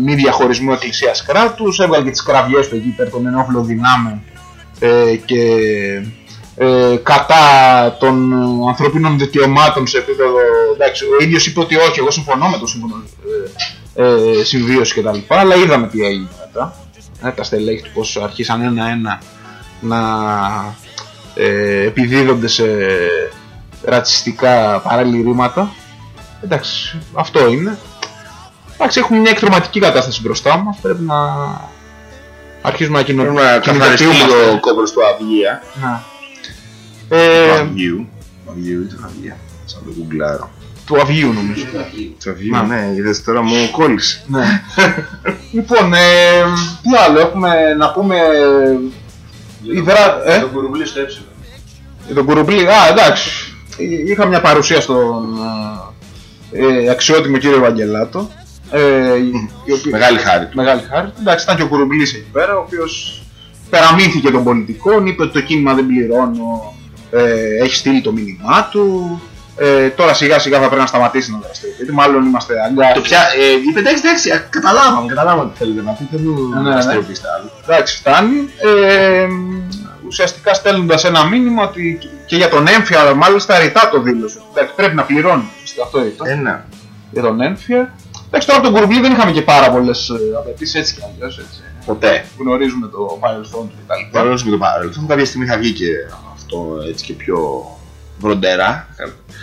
μη διαχωρισμό εκκλησίας κράτους, έβγαλε και τις κραυγές του εκεί υπέρ των ενόχλων δυνάμεων ε, και ε, κατά των ανθρωπίνων δικαιωμάτων σε επίπεδο. Εντάξει, ο ίδιος είπε ότι όχι, εγώ συμφωνώ με το σύμφωνο ε, ε, συμβίωση κτλ. Αλλά είδαμε τι έγινε μετά. Ε, τα στελέχη του πώς αρχίσαν ένα-ένα να ε, επιδίδονται σε ρατσιστικά παραλυρήματα. Εντάξει, αυτό είναι. Εντάξει, έχουμε μια εκτροματική κατάσταση μπροστά μας. Πρέπει να αρχίσουμε να κοινο... Πρέπει να καθαριστεί κινητοποιούμαστε. λίγο ο κόμπρος του Αυγία. Να. Του Ε, Αυγίου. Του Αυγίου ή του Αυγία. Σαν το γκουγκλάρω. Του Αυγίου νομίζω. Του Αυγίου. Το βγει, ναι, είδες τώρα μου κόλλησε. Ναι. λοιπόν, ε, τι άλλο έχουμε να πούμε. Η δρα... ε; Το κουρουμπλί στο ε. τον Κουρουμπλή. Α, εντάξει. Εί- Είχα μια παρουσία στον ε, ε, αξιότιμο κύριο Ευαγγελάτο. Ε, η οποία- Μεγάλη χάρη του. Μεγάλη χάρη. του. Εντάξει, ήταν και ο Κουρουμπλής εκεί πέρα, ο οποίος περαμήθηκε των πολιτικών, είπε ότι το κίνημα δεν πληρώνω, ε, έχει στείλει το μήνυμά του. Ε, τώρα σιγά σιγά θα πρέπει να σταματήσει να δραστηριοποιείται. Μάλλον είμαστε αγκά. Το πια, ε, είπε εντάξει, εντάξει, α, καταλάβαμε, καταλάβαμε τι θέλετε να πείτε, δεν Ναι, ναι. δραστηριοποιήστε άλλο. Εντάξει, φτάνει. Ε, ουσιαστικά στέλνοντας ένα μήνυμα ότι και για τον έμφυα, αλλά μάλιστα ρητά το δήλωσε. Εντάξει, πρέπει να πληρώνει. ουσιαστικά Αυτό ήταν. Ένα. Για τον έμφυα. Εντάξει, τώρα από τον Κουρμπλή δεν είχαμε και πάρα πολλές απαιτήσεις έτσι κι αλλιώς. Ποτέ. Γνωρίζουμε το παρελθόν του κτλ. Παρόλο με το παρελθόν, κάποια στιγμή θα βγει και αυτό έτσι και πιο βροντερά.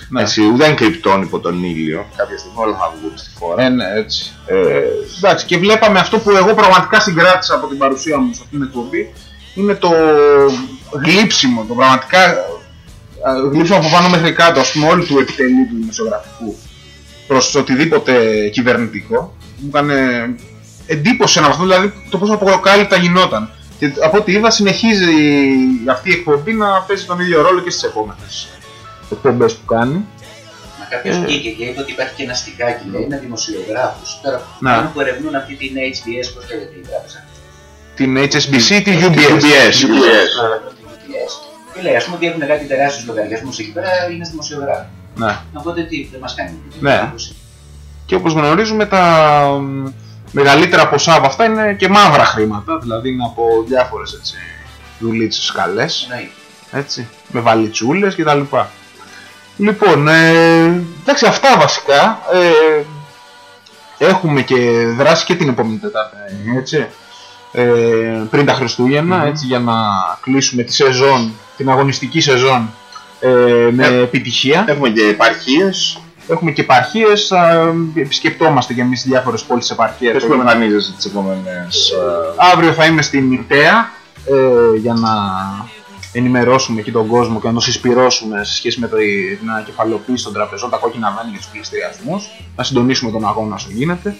Ναι. Έτσι, ουδέν κρυπτών υπό τον ήλιο. Κάποια στιγμή όλα θα βγουν στη φόρα. Ε, ναι, έτσι. Ε, εντάξει, και βλέπαμε αυτό που εγώ πραγματικά συγκράτησα από την παρουσία μου σε αυτήν την εκπομπή είναι το γλύψιμο, το πραγματικά ε, γλύψιμο από πάνω μέχρι κάτω, ας πούμε, όλη του επιτελείου του δημοσιογραφικού προς οτιδήποτε κυβερνητικό. Μου έκανε εντύπωση σε έναν βαθμό, δηλαδή το πόσο αποκαλύπτα γινόταν. Και από ό,τι είδα συνεχίζει αυτή η εκπομπή να παίζει τον ίδιο ρόλο και στις επόμενες εκπομπές που κάνει. Μα κάποιος Ε. βγήκε και είπε ότι υπάρχει και ένα στικάκι, λέει, είναι δημοσιογράφος. Τώρα, Να. πάνω που ερευνούν αυτή την HBS, πώς λέγεται η τράπεζα; Την HSBC ή την UBS. UBS. Την HBS. Και λέει, ας πούμε ότι έχουν κάτι τεράστιους λογαριασμούς εκεί πέρα, είναι δημοσιογράφοι. Ναι. Οπότε τι, δεν μας κάνει. Ναι. εντύπωση. Και όπως γνωρίζουμε τα μ, μεγαλύτερα ποσά από αυτά είναι και μαύρα χρήματα, δηλαδή είναι από διάφορες έτσι, δουλίτσες καλές, Εννοείται. έτσι, με βαλιτσούλες και τα λοιπά. Λοιπόν, ε, εντάξει αυτά βασικά, ε, έχουμε και δράση και την επόμενη Τετάρτη, έτσι, ε, πριν τα χριστουγεννα έτσι, για να κλείσουμε τη σεζόν, την αγωνιστική σεζόν ε, με Ε, επιτυχία. Έχουμε και επαρχίες. Έχουμε και επαρχίες, επισκεπτόμαστε και εμείς διάφορες πόλεις επαρχία. Πες που εμφανίζεσαι τις επόμενες... ε, Αύριο θα είμαι στην Μυρταία ε, για να ενημερώσουμε και τον κόσμο και να τον συσπυρώσουμε σε σχέση με το, την ανακεφαλοποίηση των τραπεζών, τα κόκκινα βάνη για τους πληστηριασμούς, να συντονίσουμε τον αγώνα όσο γίνεται.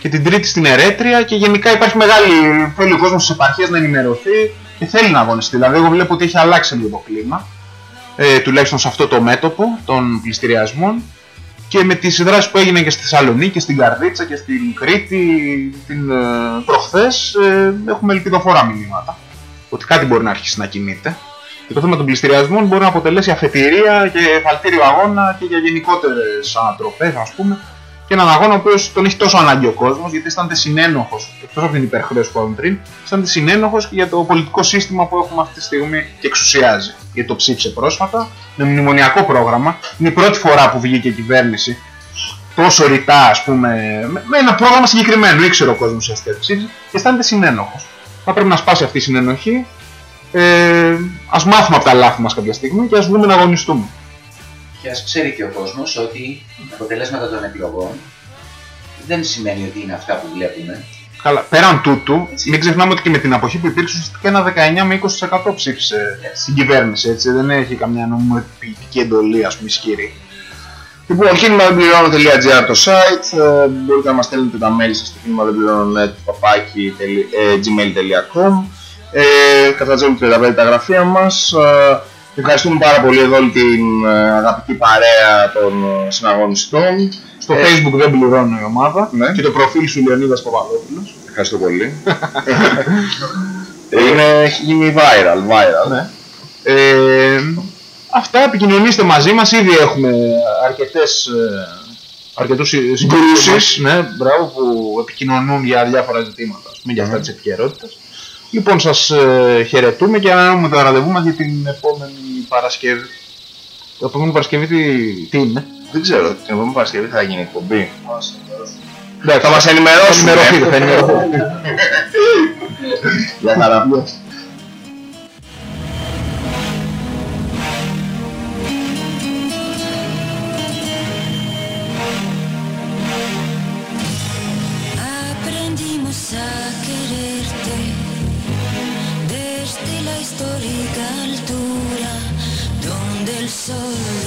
Και την Τρίτη στην Ερέτρια και γενικά υπάρχει μεγάλη. θέλει ο κόσμος τη επαρχία να ενημερωθεί και θέλει να αγωνιστεί. Δηλαδή, εγώ βλέπω ότι έχει αλλάξει λίγο το κλίμα, ε, τουλάχιστον σε αυτό το μέτωπο των πληστηριασμών και με τις δράσεις που έγιναν και στη Θεσσαλονίκη, στην Καρδίτσα και στην Κρήτη την, ε, προχθές ε, έχουμε ελπιδοφόρα μηνύματα ότι κάτι μπορεί να αρχίσει να κινείται και το θέμα των πληστηριασμών μπορεί να αποτελέσει αφετηρία και εφαλτήριο αγώνα και για γενικότερες ανατροπές ας πούμε και έναν αγώνα ο οποίος τον έχει τόσο ανάγκη ο κόσμος γιατί αισθάνεται συνένοχος εκτός από την υπερχρέωση που είπαμε πριν αισθάνεται συνένοχος και για το πολιτικό σύστημα που έχουμε αυτή τη στιγμή και εξουσιάζει γιατί το ψήφισε πρόσφατα με μνημονιακό πρόγραμμα είναι η πρώτη φορά που βγήκε η κυβέρνηση τόσο ρητά, ας πούμε, με, με ένα πρόγραμμα συγκεκριμένο, ήξερε ο κόσμος ουσιαστικά τι ψήφισε και αισθάνεται συνένοχος. Θα πρέπει να σπάσει αυτή η συνενοχή. Ε, ας μάθουμε από τα λάθη μας κάποια στιγμή και ας βγούμε να αγωνιστούμε. Και ας ξέρει και ο κόσμος ότι τα αποτελέσματα των εκλογών δεν σημαίνει ότι είναι αυτά που βλέπουμε. Καλά, πέραν τούτου, μην ξεχνάμε ότι και με την αποχή που υπήρξε ουσιαστικά ένα 19 με 20% ψήφισε στην κυβέρνηση, έτσι, δεν έχει καμιά νομιμοποιητική εντολή, ας πούμε, ισχυρή. Λοιπόν, κίνημα δεν πληρώνω.gr το site. ε, μπορείτε να μας στέλνετε τα mail σας στο κίνημα δεν πληρώνω.net παπάκι ε, gmail.com. Ε, Κατατζόλου 35 τα γραφεία μας. Ε, ευχαριστούμε πάρα πολύ εδώ όλη την ε, αγαπητή παρέα των ε, συναγωνιστών. Στο Ε, facebook δεν πληρώνω η ομάδα Ναι. και το προφίλ σου Λεωνίδας Παπαδόπουλος. Ευχαριστώ πολύ. *laughs* Είναι, έχει γίνει viral, viral. Ναι. Ε, αυτά, επικοινωνήστε μαζί μας, ήδη έχουμε αρκετές, ε, αρκετούς συ- συγκρούσεις, ναι, μπράβο, που επικοινωνούν για διάφορα ζητήματα, ας πούμε, για αυτά της επικαιρότητας. Λοιπόν, σας ε, χαιρετούμε και ανανεώνουμε το ραντεβού μας για την επόμενη Παρασκευή. Η επόμενη Παρασκευή τι, τι είναι; Δεν ξέρω, την επόμενη Παρασκευή θα γίνει εκπομπή. Εντάξει, Θα μας θα ενημερώσουν. ενημερωθείτε, θα ενημερωθείτε. *laughs* Για χαρά. Quererte desde la histórica altura donde el sol